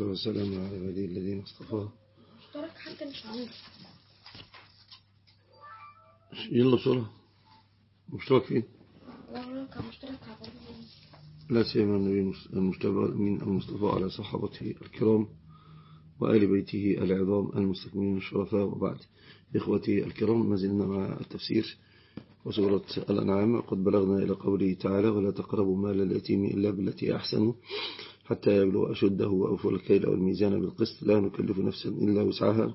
والصلاة والسلام على عباده الذين اصطفاه. اشترك حتى مش عامل يلا بسرعة. مشترك فين؟ مشترك لا سيما النبي من المصطفى على صحابته الكرام وآل بيته العظام المستكملين الشرفاء وبعد. إخوتي الكرام ما زلنا مع التفسير وسورة الأنعام. قد بلغنا إلى قوله تعالى ولا تقربوا مال اليتيم إلا بالتي أحسنوا. حتى يبلغ أشده وأوفوا الكيل والميزان بالقسط لا نكلف نفسا إلا وسعها.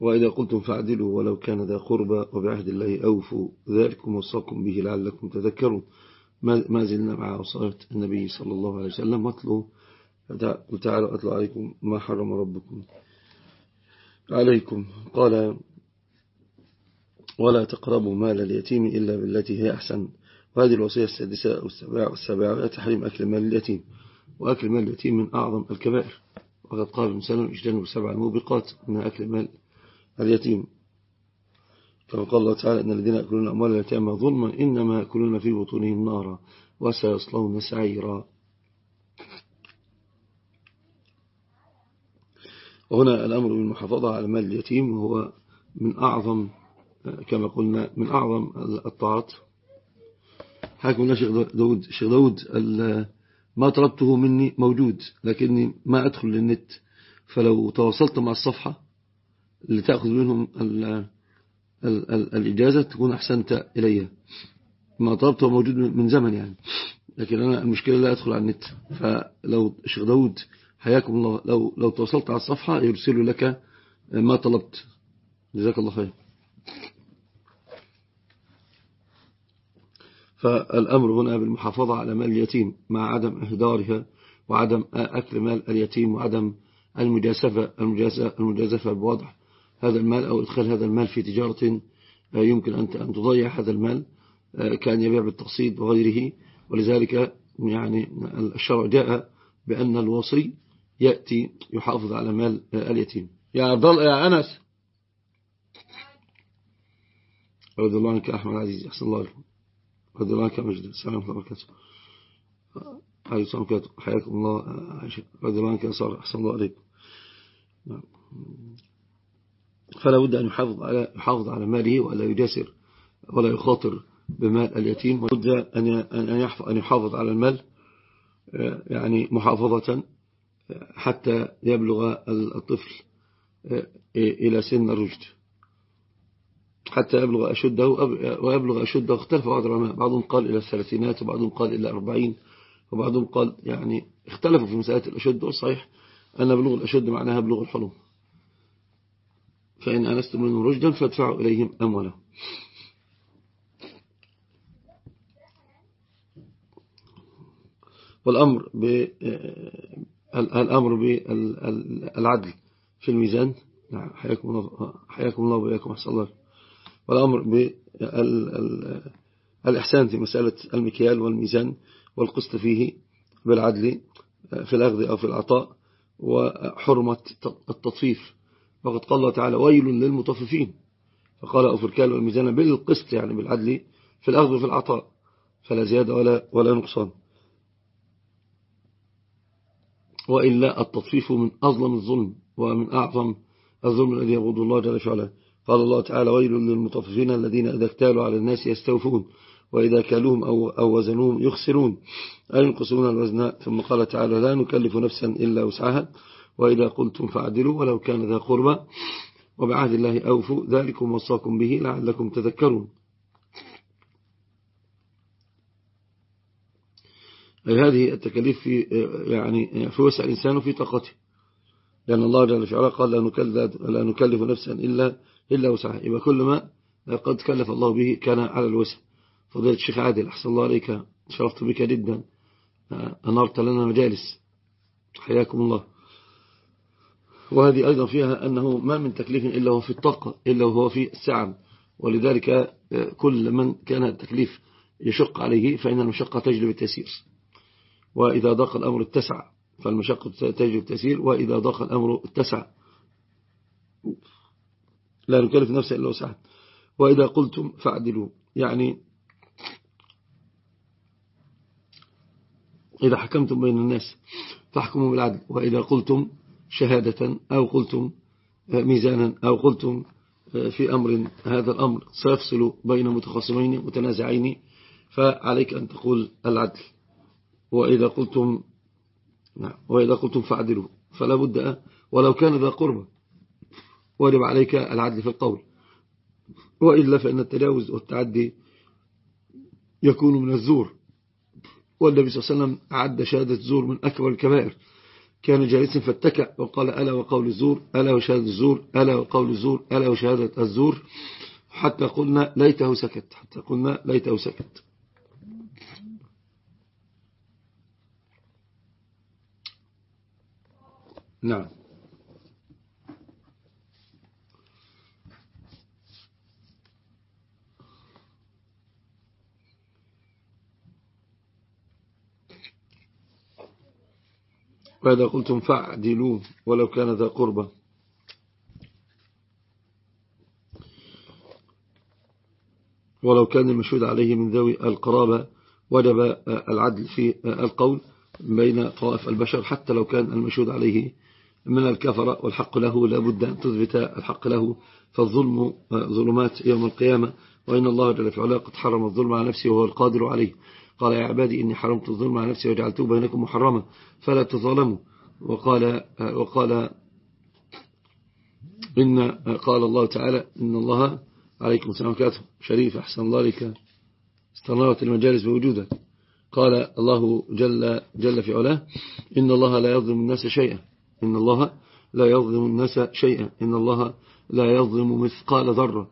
وإذا قلتم فاعدلوا ولو كان ذا قربى وبعهد الله أوفوا ذلكم وصاكم به لعلكم تذكروا ما زلنا مع وصاية النبي صلى الله عليه وسلم. واتلوا تعالوا أتلوا عليكم ما حرم ربكم. عليكم. قال ولا تقربوا مال اليتيم إلا بالتي هي أحسن. وهذه الوصية السادسة والسابعة تحريم أكل مال اليتيم وأكل مال اليتيم من أعظم الكبائر. وقد قال المسلم اجتنبوا سبع الموبقات من أكل مال اليتيم كما قال الله تعالى إن الذين يأكلون أموال اليتامى ظلما إنما يأكلون في بطونهم نارا وسيصلون سعيرا. وهنا الأمر بالمحافظة على مال اليتيم وهو من أعظم كما قلنا من أعظم الطاعات. حاكم شيخ داود شيخ داود ما طلبته مني موجود لكني ما أدخل للنت. فلو تواصلت مع الصفحة لتأخذ منهم الإجازة تكون أحسنت إليها ما طلبته موجود من زمن يعني. لكن أنا المشكلة لا أدخل على النت. فلو شيخ داود حياكم الله لو, لو تواصلت على الصفحة يرسل لك ما طلبت. جزاك الله خير. فالأمر هنا بالمحافظة على مال اليتيم مع عدم إهدارها وعدم أكل مال اليتيم وعدم المجازفة, المجازفة بوضع هذا المال أو إدخال هذا المال في تجارة يمكن أن تضيع هذا المال كان يبيع بالتقسيط وغيره. ولذلك يعني الشرع جاء بأن الوصي يأتي يحافظ على مال اليتيم. يا عبد الله يا أنس. رضي الله عنك أحمد عزيز أحسن الله لكم عنك مجد. السلام ورحمة الله السلام عليكم حياكم الله عنك أنصار أحسن الله عليكم نعم. فلا بد أن يحافظ على يحافظ على ماله ولا يجاسر ولا يخاطر بمال اليتيم. وبد أن أن يحافظ على المال يعني محافظة حتى يبلغ الطفل إلى سن الرشد. حتى يبلغ أشده ويبلغ أشده اختلف بعض العلماء. بعضهم قال إلى الثلاثينات وبعضهم قال إلى أربعين وبعضهم قال يعني اختلفوا في مسألة الأشد. والصحيح أن بلوغ الأشد معناها بلوغ الحلم. فإن أنستم منهم رشدا فادفعوا إليهم أموالهم. والأمر الأمر بالعدل في الميزان. نعم، حياكم الله حياكم الله وإياكم أحسن الله. والأمر بالإحسان في مسألة المكيال والميزان والقسط فيه بالعدل في الأخذ أو في العطاء وحرمة التطفيف. وقد قال الله تعالى ويل للمطففين. فقال أو في الكال والميزان بالقسط يعني بالعدل في الأخذ وفي العطاء فلا زيادة ولا, ولا نقصان. وإلا التطفيف من أظلم الظلم ومن أعظم الظلم الذي يغض الله جل وعلا. قال الله تعالى ويل للمطففين الذين إذا اكتالوا على الناس يستوفون وإذا كالوهم أو, أو وزنوهم يخسرون أي ينقصون الوزن؟ ثم قال تعالى لا نكلف نفسا إلا وسعها وإذا قلتم فعدلوا ولو كان ذا قربى وبعهد الله أوفوا ذلكم وصاكم به لعلكم تذكرون. أي هذه التكاليف في يعني في وسع الإنسان وفي طاقته. لأن الله جل وعلا قال لا نكلف, لا نكلف نفسا إلا, إلا وسعها. يبقى كل ما قد كلف الله به كان على الوسع. فضيلة الشيخ عادل أحسن الله عليك. شرفت بك جدا. أنرت لنا مجالس. حياكم الله. وهذه أيضا فيها أنه ما من تكليف إلا هو في الطاقة إلا وهو في السعم ولذلك كل من كان التكليف يشق عليه فإن المشقة تجلب التسير وإذا ضاق الأمر اتسع فالمشقة تجلب التسير وإذا ضاق الأمر اتسع. لا نكلف نفسه إلا وسعها. وإذا قلتم فاعدلوا. يعني إذا حكمتم بين الناس فاحكموا بالعدل. وإذا قلتم شهادة أو قلتم ميزانا أو قلتم في أمر هذا الأمر سيفصل بين متخاصمين متنازعين فعليك أن تقول العدل. وإذا قلتم وإذا قلتم فعدلوا فلا بد ولو كان ذا قربة واجب عليك العدل في القول. وإلا فإن التجاوز والتعدي يكون من الزور. والنبي صلى الله عليه وسلم عد شهادة الزور من أكبر الكبائر. كان جالسا فاتكأ وقال ألا وقول الزور ألا وشهادة الزور ألا وقول الزور ألا وشهادة الزور. حتى قلنا ليته سكت حتى قلنا ليته سكت. نعم. وإذا قلتم؟ فاعدلوا ولو كان ذا قربة ولو كان المشهود عليه من ذوي القرابة وجب العدل في القول بين طوائف البشر حتى لو كان المشهود عليه من الكفر والحق له لا بد أن تثبت الحق له. فالظلم ظلمات يوم القيامة وإن الله جل في علاه قد حرم الظلم على نفسه وهو القادر عليه. قال يا عبادي إني حرمت الظلم على نفسي وجعلته بينكم محرما فلا تظلموا. وقال, وقال إن قال الله تعالى إن الله عليكم السلام كاتب شريف أحسن الله لك. استنارت المجالس بوجودك. قال الله جل, جل في علاه إن الله لا يظلم الناس شيئا. إن الله لا يظلم الناس شيئا. إن الله لا يظلم مثقال ذرة.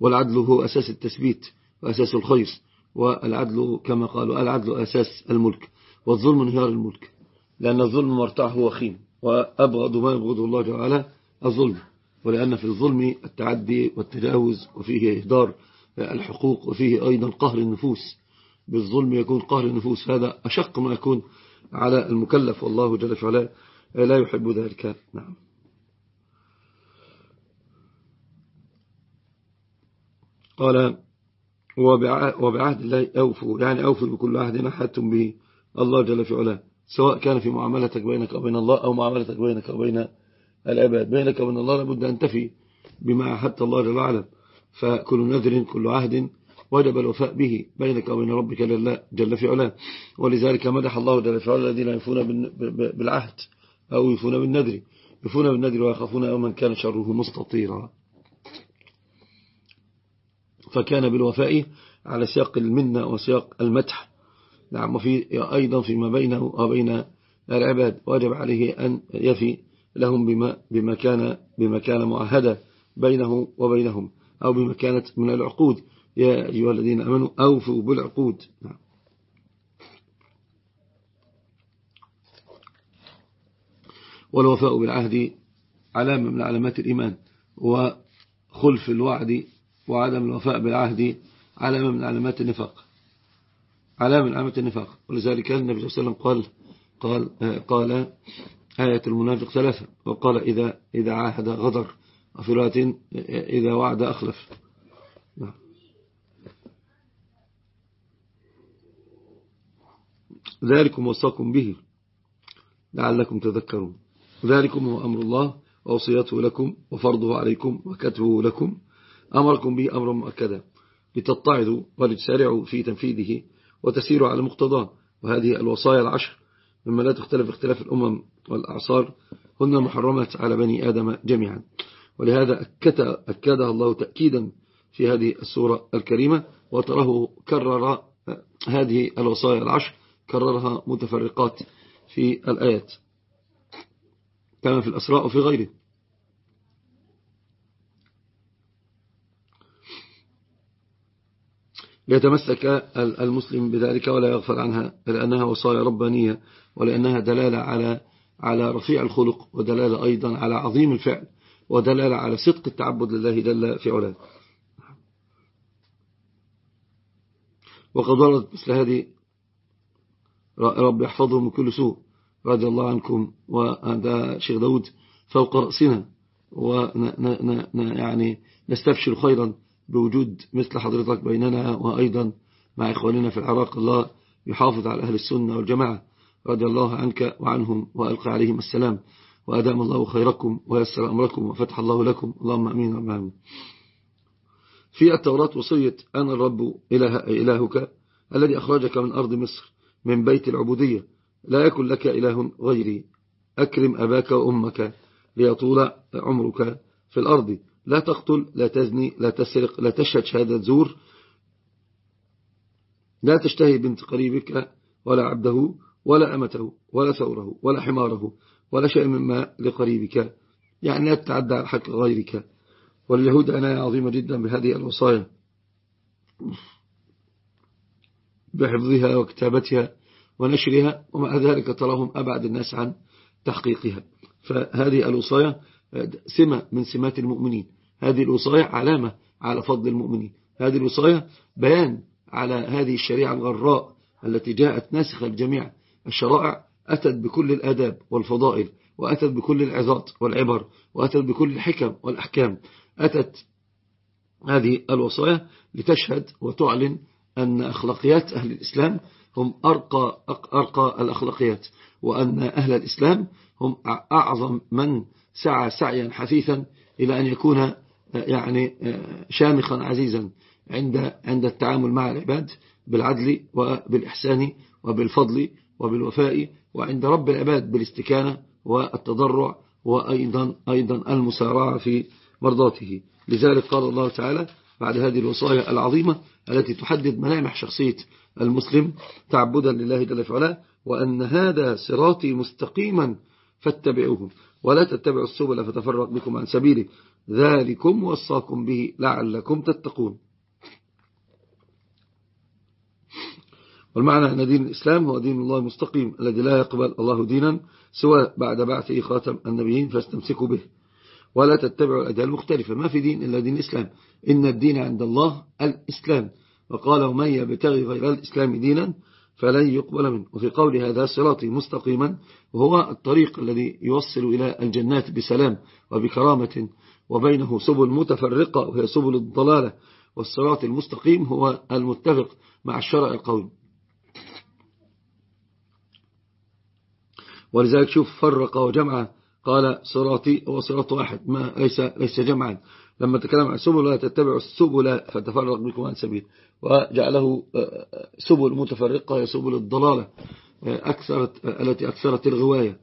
والعدل هو أساس التثبيت وأساس الخير والعدل كما قالوا العدل أساس الملك والظلم انهيار الملك. لأن الظلم مرتعه وخيم وأبغض ما يبغضه الله تعالى الظلم. ولأن في الظلم التعدي والتجاوز وفيه إهدار. الحقوق وفيه أيضا قهر النفوس بالظلم يكون قهر النفوس. هذا أشق ما يكون على المكلف والله جل وعلا لا يحب ذلك. نعم. قال وبعهد الله أوفوا يعني أوفوا بكل عهد نحدتم به الله جل في علاه سواء كان في معاملتك بينك وبين الله أو معاملتك بينك وبين العباد. بينك وبين الله لابد أن تفي بما عهدت الله جل وعلا. فكل نذر كل عهد وجب الوفاء به. بينك وبين ربك جل, جل في علاه. ولذلك مدح الله جل في علاه الذين يفون بالعهد أو يفون بالنذر. يفون بالنذر ويخافون يوما كان شره مستطيرا. فكان بالوفاء على سياق المنة وسياق المدح. نعم وفي أيضا فيما بينه وبين العباد. واجب عليه أن يفي لهم بما, بما, كان, بما كان معهدا بينه وبينهم. أو بما كانت من العقود. يا أيها الذين أمنوا أوفوا بالعقود. نعم. والوفاء بالعهد علامة من علامات الإيمان وخلف الوعد وعدم الوفاء بالعهد علامة من علامات النفاق. علامة من علامات النفاق. ولذلك النبي صلى الله عليه وسلم قال قال قال آية المنافق ثلاثة. وقال إذا إذا عاهد غدر. وفي رواية إذا وعد أخلف. ذلكم وصاكم به لعلكم تذكرون. ذلكم هو أمر الله ووصيته لكم وفرضه عليكم وكتبه لكم. أمركم به أمرا مؤكدا لتتعظوا ولتسارعوا في تنفيذه وتسيروا على مقتضاه. وهذه الوصايا العشر مما لا تختلف اختلاف الأمم والأعصار. هن محرمات على بني آدم جميعا. ولهذا أكدها الله تأكيدا في هذه السورة الكريمة وتراه كرر هذه الوصايا العشر كررها متفرقات في الآيات كما في الأسراء وفي غيره. يتمسك المسلم بذلك ولا يغفل عنها لأنها وصايا ربانية ولأنها دلالة على على رفيع الخلق ودلالة أيضا على عظيم الفعل. ودلالة على صدق التعبد لله جل في علاه. وقد وردت مثل هذه رب يحفظهم من كل سوء رضي الله عنكم وهذا شيخ داود فوق رأسنا. ويعني نستبشر خيرا بوجود مثل حضرتك بيننا وأيضا مع إخواننا في العراق. الله يحافظ على أهل السنة والجماعة. رضي الله عنك وعنهم وألقى عليهم السلام. وأدام الله خيركم ويسر أمركم وفتح الله لكم. اللهم أمين وأمين في التوراة وصية أنا الرب إله إلهك الذي أخرجك من أرض مصر من بيت العبودية. لا يكن لك إله غيري. أكرم أباك وأمك ليطول عمرك في الأرض. لا تقتل لا تزني لا تسرق لا تشهد شهادة زور. لا تشتهي بنت قريبك ولا عبده ولا أمته ولا ثوره ولا حماره. ولا شيء مما لقريبك يعني لا تتعدى على حق غيرك. واليهود عناية عظيمة جدا بهذه الوصايا. بحفظها وكتابتها ونشرها ومع ذلك تراهم أبعد الناس عن تحقيقها. فهذه الوصايا سمة من سمات المؤمنين. هذه الوصايا علامة على فضل المؤمنين. هذه الوصايا بيان على هذه الشريعة الغراء التي جاءت ناسخة الجميع الشرائع أتت بكل الآداب والفضائل وأتت بكل العظات والعبر وأتت بكل الحكم والأحكام. أتت هذه الوصايا لتشهد وتعلن أن أخلاقيات أهل الإسلام هم أرقى, أرقى الأخلاقيات وأن أهل الإسلام هم أعظم من سعى سعيا حثيثا إلى أن يكون يعني شامخا عزيزا عند عند التعامل مع العباد بالعدل وبالإحسان وبالفضل وبالوفاء وعند رب العباد بالاستكانة والتضرع وأيضا أيضا المسارعة في مرضاته. لذلك قال الله تعالى بعد هذه الوصايا العظيمة التي تحدد ملامح شخصية المسلم تعبدا لله جل وعلا وأن هذا صراطي مستقيما فاتبعوه ولا تتبعوا السبل فتفرق بكم عن سبيله. ذلكم وصاكم به لعلكم تتقون. والمعنى أن دين الإسلام هو دين الله المستقيم الذي لا يقبل الله دينا سوى بعد بعثه خاتم النبيين فاستمسكوا به ولا تتبعوا الأديان المختلفة. ما في دين إلا دين الإسلام. إن الدين عند الله الإسلام. وقال ومن يبتغي غير الإسلام دينا فلن يقبل منه. وفي قول هذا صراطي مستقيما وهو الطريق الذي يوصل إلى الجنات بسلام وبكرامة وبينه سبل متفرقة وهي سبل الضلالة. والصراط المستقيم هو المتفق مع الشرع القويم ولذلك شوف فرق وجمع. قال صراطي هو صراط واحد ما ليس ليس جمعا. لما تكلم عن سبل لا تتبع السبل فتفرق بكم عن سبيل. وجعله سبل متفرقة هي سبل الضلالة أكثرت التي أكثرت الغواية.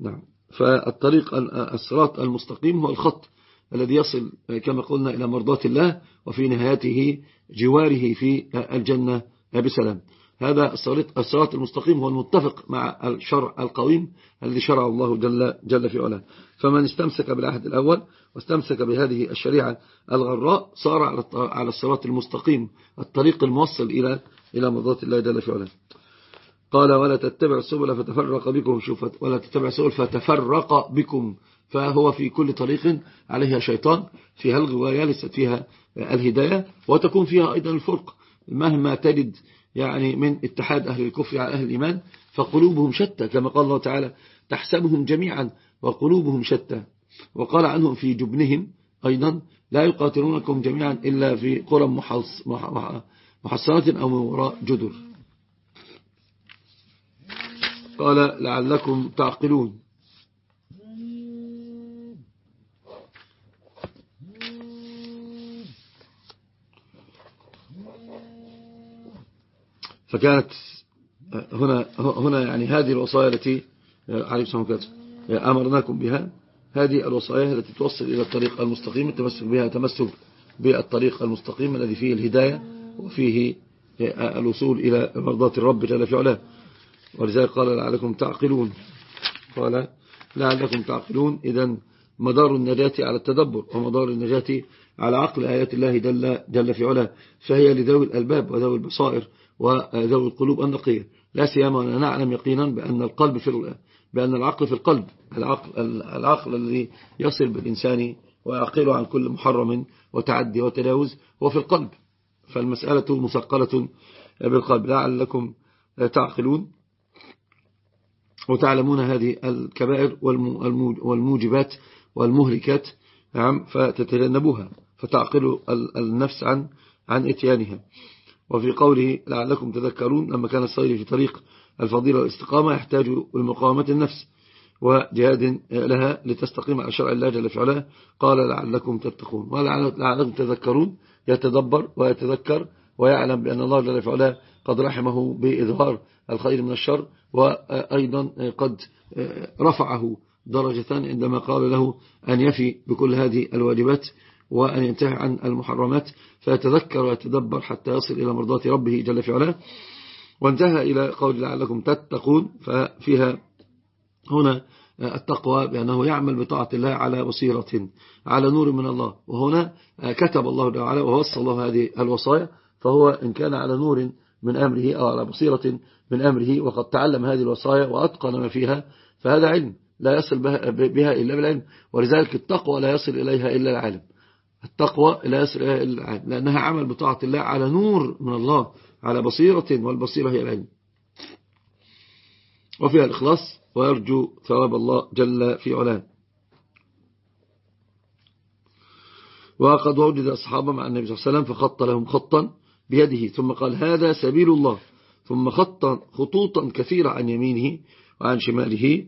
نعم. فالطريق الصراط المستقيم هو الخط الذي يصل كما قلنا إلى مرضات الله وفي نهايته جواره في الجنة. بسلام. هذا الصراط المستقيم هو المتفق مع الشرع القويم الذي شرع الله جل, جل في علاه. فمن استمسك بالعهد الأول واستمسك بهذه الشريعة الغراء صار على الصراط المستقيم الطريق الموصل إلى إلى مرضات الله جل في علاه. قال ولا تتبع السبل فتفرق بكم شوفت ولا تتبع السبل فتفرق بكم. فهو في كل طريق عليها شيطان فيها الغواية ليست فيها الهداية وتكون فيها أيضا الفرق. مهما تجد يعني من اتحاد أهل الكفر على أهل الإيمان فقلوبهم شتى كما قال الله تعالى تحسبهم جميعا وقلوبهم شتى وقال عنهم في جبنهم أيضا لا يقاتلونكم جميعا إلا في قرى محصنة أو من وراء جدر قال لعلكم تعقلون فكانت هنا هنا يعني هذه الوصايا التي عليه الصلاة والسلام أمرناكم بها. هذه الوصايا التي توصل إلى الطريق المستقيم التمسك بها تمسك بالطريق المستقيم الذي فيه الهداية وفيه الوصول إلى مرضات الرب جل في علاه. ولذلك قال لعلكم تعقلون. قال لعلكم تعقلون. إذا مدار النجاة على التدبر ومدار النجاة على عقل آيات الله جل, جل في علاه. فهي لذوي الألباب وذوي البصائر. وذوي القلوب النقية. لا سيما أننا نعلم يقينا بأن القلب في بأن العقل في القلب العقل, العقل الذي يصل بالإنسان ويعقله عن كل محرم وتعدي وتجاوز هو في القلب. فالمسألة مثقلة بالقلب. لعلكم تعقلون وتعلمون هذه الكبائر والموجبات والمهلكات نعم فتتجنبوها فتعقل النفس عن عن إتيانها. وفي قوله لعلكم تذكرون لما كان الصير في طريق الفضيلة والاستقامة يحتاج لمقاومة النفس وجهاد لها لتستقيم على شرع الله جل في قال لعلكم تتقون. ولعلكم تذكرون يتدبر ويتذكر ويعلم بأن الله جل في قد رحمه بإظهار الخير من الشر وأيضا قد رفعه درجة عندما قال له أن يفي بكل هذه الواجبات. وأن ينتهي عن المحرمات فيتذكر ويتدبر حتى يصل إلى مرضات ربه جل في علاه. وانتهى إلى قول لعلكم تتقون ففيها هنا التقوى بأنه يعمل بطاعة الله على بصيرة على نور من الله. وهنا كتب الله تعالى ووصى الله هذه الوصايا فهو إن كان على نور من أمره أو على بصيرة من أمره وقد تعلم هذه الوصايا وأتقن ما فيها فهذا علم لا يصل بها إلا بالعلم. ولذلك التقوى لا يصل إليها إلا العالم. التقوى العالم لأنها عمل بطاعة الله على نور من الله على بصيرة والبصيرة هي العلم. وفيها الإخلاص ويرجو ثواب الله جل في علاه. وقد وجد الصحابة مع النبي صلى الله عليه وسلم فخط لهم خطا بيده ثم قال هذا سبيل الله. ثم خط خطوطا كثيرة عن يمينه وعن شماله.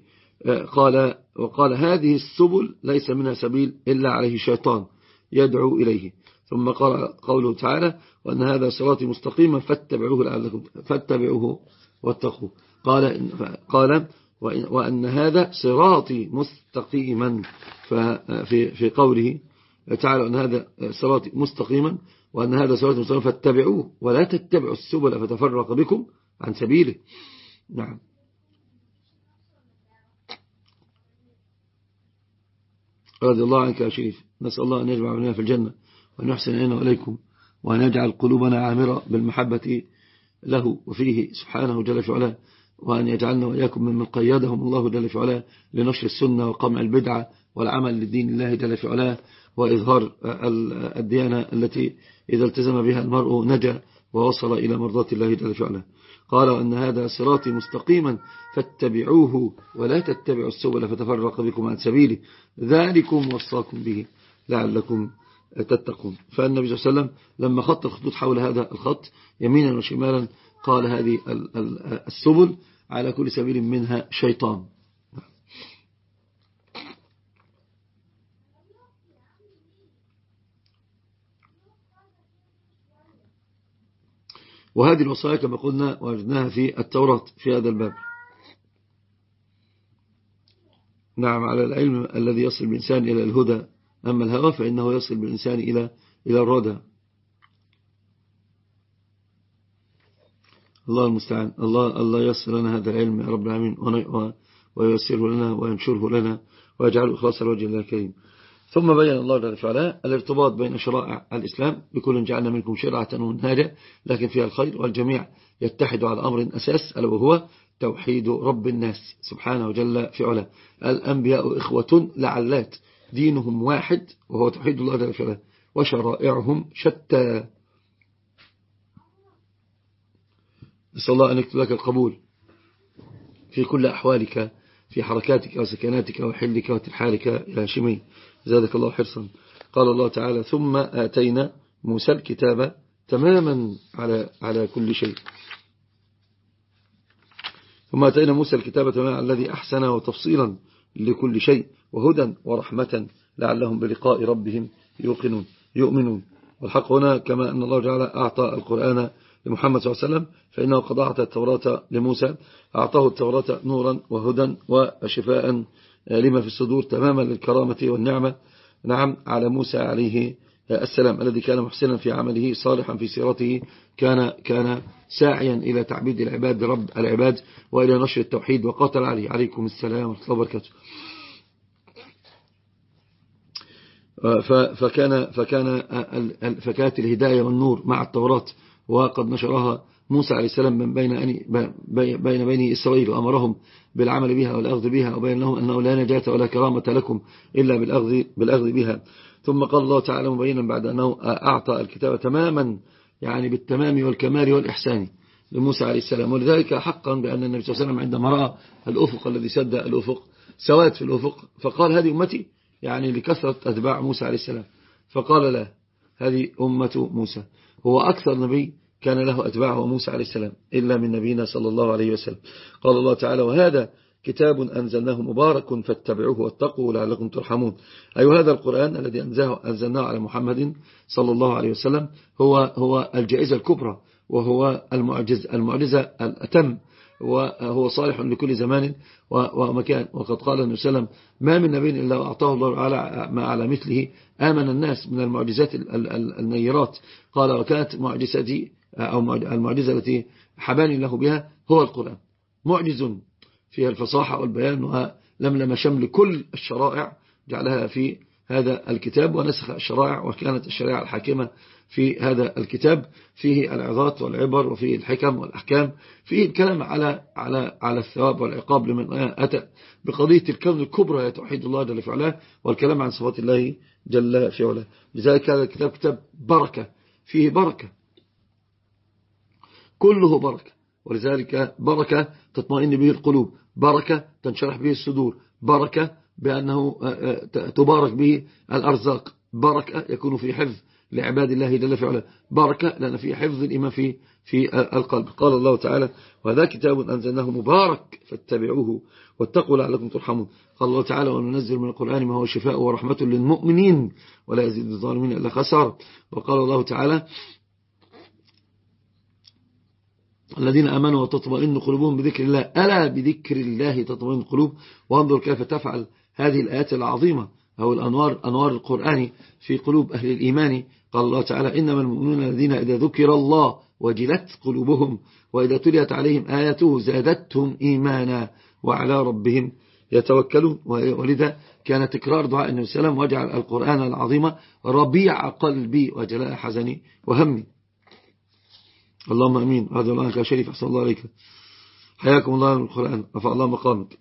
قال وقال هذه السبل ليس منها سبيل إلا عليه شيطان يدعو إليه. ثم قال قوله تعالى وأن هذا صراطي مستقيما فاتبعوه لعلكم فاتبعوه واتقوه. قال قال وأن هذا صراطي مستقيما. في في قوله تعالى أن هذا صراطي مستقيما وأن هذا صراطي مستقيما فاتبعوه ولا تتبعوا السبل فتفرق بكم عن سبيله. نعم. رضي الله عنك يا شريف. نسأل الله أن يجمع بنا في الجنة وأن يحسن إلينا وإليكم وأن يجعل قلوبنا عامرة بالمحبة له وفيه سبحانه جل في علاه وأن يجعلنا وإياكم ممن قيدهم الله جل في علاه لنشر السنة وقمع البدعة والعمل للدين الله جل في علاه وإظهار الديانة التي إذا التزم بها المرء نجا ووصل إلى مرضات الله جل في علاه. قال أن هذا صراطي مستقيما فاتبعوه ولا تتبعوا السبل فتفرق بكم عن سبيله. ذلكم وصاكم به. لعلكم تتقون. فالنبي صلى الله عليه وسلم لما خط الخطوط حول هذا الخط يمينا وشمالا قال هذه السبل على كل سبيل منها شيطان. وهذه الوصايا كما قلنا وجدناها في التوراة في هذا الباب. نعم على العلم الذي يصل بالإنسان إلى الهدى. أما الهوى فإنه يصل بالإنسان إلى إلى الردى الله المستعان. الله الله يسر لنا هذا العلم يا رب العالمين ويسره لنا وينشره لنا ويجعله إخلاص الوجه الله الكريم. ثم بين الله جل وعلا الارتباط بين شرائع الإسلام بكل جعلنا منكم شرعة ومنهاجة لكن فيها الخير والجميع يتحد على أمر أساس ألا وهو توحيد رب الناس سبحانه جل في علا الأنبياء إخوة لعلات. دينهم واحد وهو توحيد الله جل في علا وشرائعهم شتى. نسأل الله أن يكتب لك القبول في كل أحوالك في حركاتك وسكناتك وحلك وترحالك يا هاشمي زادك الله حرصا قال الله تعالى ثم آتينا موسى الكتاب تماما على على كل شيء. ثم آتينا موسى الكتاب تماما الذي أحسن وتفصيلا. لكل شيء وهدى ورحمة لعلهم بلقاء ربهم يوقنون يؤمنون. والحق هنا كما أن الله تعالى أعطى القرآن لمحمد صلى الله عليه وسلم فإنه قد أعطى التوراة لموسى أعطاه التوراة نورا وهدى وشفاء لما في الصدور تماما للكرامة والنعمة نعم على موسى عليه السلام الذي كان محسنا في عمله صالحا في سيرته كان كان ساعيا إلى تعبيد العباد رب العباد وإلى نشر التوحيد. وقاتل عليه عليكم السلام ورحمة الله وبركاته. فكان فكان فكانت الهداية والنور مع التوراة وقد نشرها موسى عليه السلام من بين بين بني إسرائيل وأمرهم بالعمل بها والأخذ بها وبين لهم أنه لا نجاة ولا كرامة لكم إلا بالأخذ, بالأخذ بها. ثم قال الله تعالى مبينا بعد أنه أعطى الكتاب تماما يعني بالتمام والكمال والإحسان لموسى عليه السلام. ولذلك حقا بأن النبي صلى الله عليه وسلم عندما رأى الأفق الذي سد الأفق سواد في الأفق فقال هذه أمتي؟ يعني لكثرة أتباع موسى عليه السلام. فقال له هذه أمة موسى. هو أكثر نبي كان له أتباع موسى عليه السلام إلا من نبينا صلى الله عليه وسلم. قال الله تعالى وهذا كتاب أنزلناه مبارك فاتبعوه واتقوا لعلكم ترحمون. أي هذا القرآن الذي أنزلناه على محمد صلى الله عليه وسلم هو هو الجائزة الكبرى وهو المعجز المعجزة الأتم وهو صالح لكل زمان ومكان. وقد قال النبي صلى الله عليه وسلم ما من نبي إلا أعطاه الله على ما على مثله آمن الناس من المعجزات النيرات. قال وكانت معجزتي أو المعجزة التي حباني له بها هو القرآن. معجز فيها الفصاحة والبيان ولملم شمل كل الشرائع جعلها في هذا الكتاب ونسخ الشرائع وكانت الشريعة الحاكمة في هذا الكتاب. فيه العظات والعبر وفيه الحكم والأحكام. فيه الكلام على على على الثواب والعقاب لمن أتى بقضية الكون الكبرى يا توحيد الله جل في علاه والكلام عن صفات الله جل في علاه. لذلك هذا الكتاب كتاب بركة. فيه بركة. كله بركة. ولذلك بركة تطمئن به القلوب. بركة تنشرح به الصدور. بركة بأنه تبارك به الأرزاق. بركة يكون في حفظ لعباد الله جل في علاه. بركة لأن في حفظ الإيمان في في القلب. قال الله تعالى وهذا كتاب أنزلناه مبارك فاتبعوه واتقوا لعلكم ترحمون. قال الله تعالى وننزل من القرآن ما هو شفاء ورحمة للمؤمنين ولا يزيد الظالمين إلا خسارة. وقال الله تعالى الذين أمنوا وتطمئن قلوبهم بذكر الله. ألا بذكر الله تطمئن القلوب وانظر كيف تفعل هذه الآيات العظيمة. أو الأنوار أنوار القرآن في قلوب أهل الإيمان. قال الله تعالى إنما المؤمنون الذين إذا ذكر الله وجلت قلوبهم وإذا تليت عليهم آياته زادتهم إيمانا وعلى ربهم يتوكلون. ولذا كان تكرار دعاء النبي صلى الله عليه وسلم واجعل القرآن العظيم ربيع قلبي وجلاء حزني وهمي. اللهم أمين. هذا الله عنك شريف أحسن الله عليك حياكم الله من القرآن. رفع الله مقامك.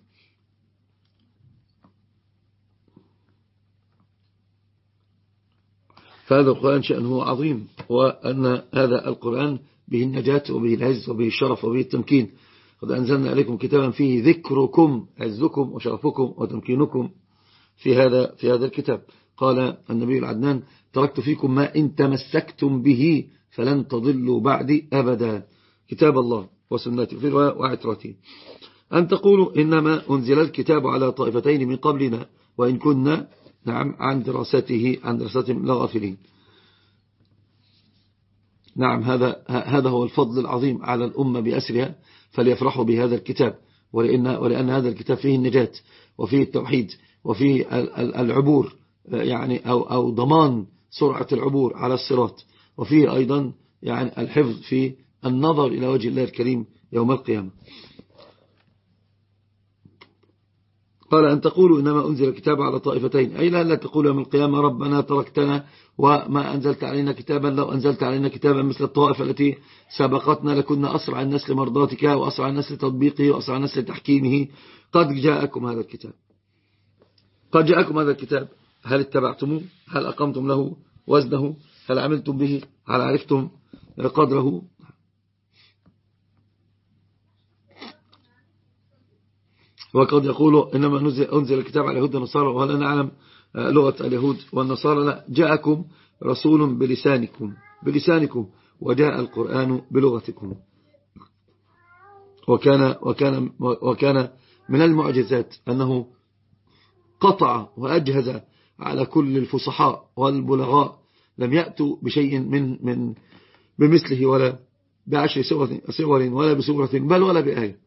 فهذا القرآن شأنه عظيم وأن هذا القرآن به النجاة وبه العز وبه الشرف وبه التمكين. قد أنزلنا عليكم كتابا فيه ذكركم عزكم وشرفكم وتمكينكم في هذا في هذا الكتاب. قال النبي العدنان تركت فيكم ما إن تمسكتم به فلن تضلوا بعدي أبدا. كتاب الله وسنته في وعترته. أن تقولوا إنما أنزل الكتاب على طائفتين من قبلنا وإن كنا نعم عن دراسته عن دراستهم لغافلين. نعم هذا هذا هو الفضل العظيم على الأمة بأسرها فليفرحوا بهذا الكتاب ولأن, ولأن هذا الكتاب فيه النجاة وفيه التوحيد وفيه العبور يعني أو, أو ضمان سرعة العبور على الصراط. وفيه أيضا يعني الحفظ في النظر إلى وجه الله الكريم يوم القيامة. قال أن تقولوا إنما أنزل الكتاب على طائفتين أي لا لا تقولوا يوم القيامة ربنا تركتنا وما أنزلت علينا كتابا لو أنزلت علينا كتابا مثل الطوائف التي سبقتنا لكنا أسرع الناس لمرضاتك وأسرع الناس لتطبيقه وأسرع الناس لتحكيمه قد جاءكم هذا الكتاب. قد جاءكم هذا الكتاب. هل اتبعتموه؟ هل أقمتم له وزنه؟ هل عملتم به؟ هل عرفتم قدره؟ وقد يقول إنما أنزل الكتاب على يهود النصارى وهل نعلم آه، لغة اليهود والنصارى؟ لا. جاءكم رسول بلسانكم بلسانكم وجاء القرآن بلغتكم. وكان, وكان, وكان من المعجزات أنه قطع وأجهز على كل الفصحاء والبلغاء لم يأتوا بشيء من من بمثله ولا بعشر صور ولا بسورة بل ولا بآية.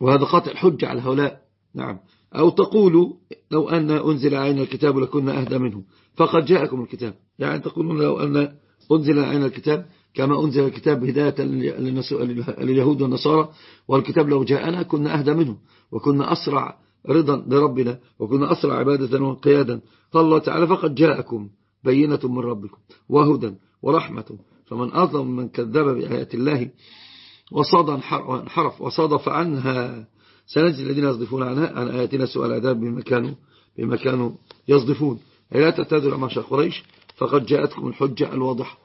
وهذا قطع حجة على هؤلاء. نعم. أو تقولوا لو أن أنزل علينا الكتاب لكنا أهدى منه. فقد جاءكم الكتاب. يعني تقولون لو أن أنزل علينا الكتاب كما أنزل الكتاب هداية لليهود والنصارى والكتاب لو جاءنا كنا أهدى منه وكنا أسرع رضا لربنا وكنا أسرع عبادة وقيادا قال الله تعالى فقد جاءكم بينة من ربكم وهدى ورحمة فمن أظلم من كذب بآيات الله وصاد انحرف وصادف عنها. سنجزي الذين يصدفون عنها عن آياتنا سؤال العذاب بما كانوا, بما كانوا يصدفون. لا تعتذروا معشر قريش؟ فقد جاءتكم الحجة الواضحة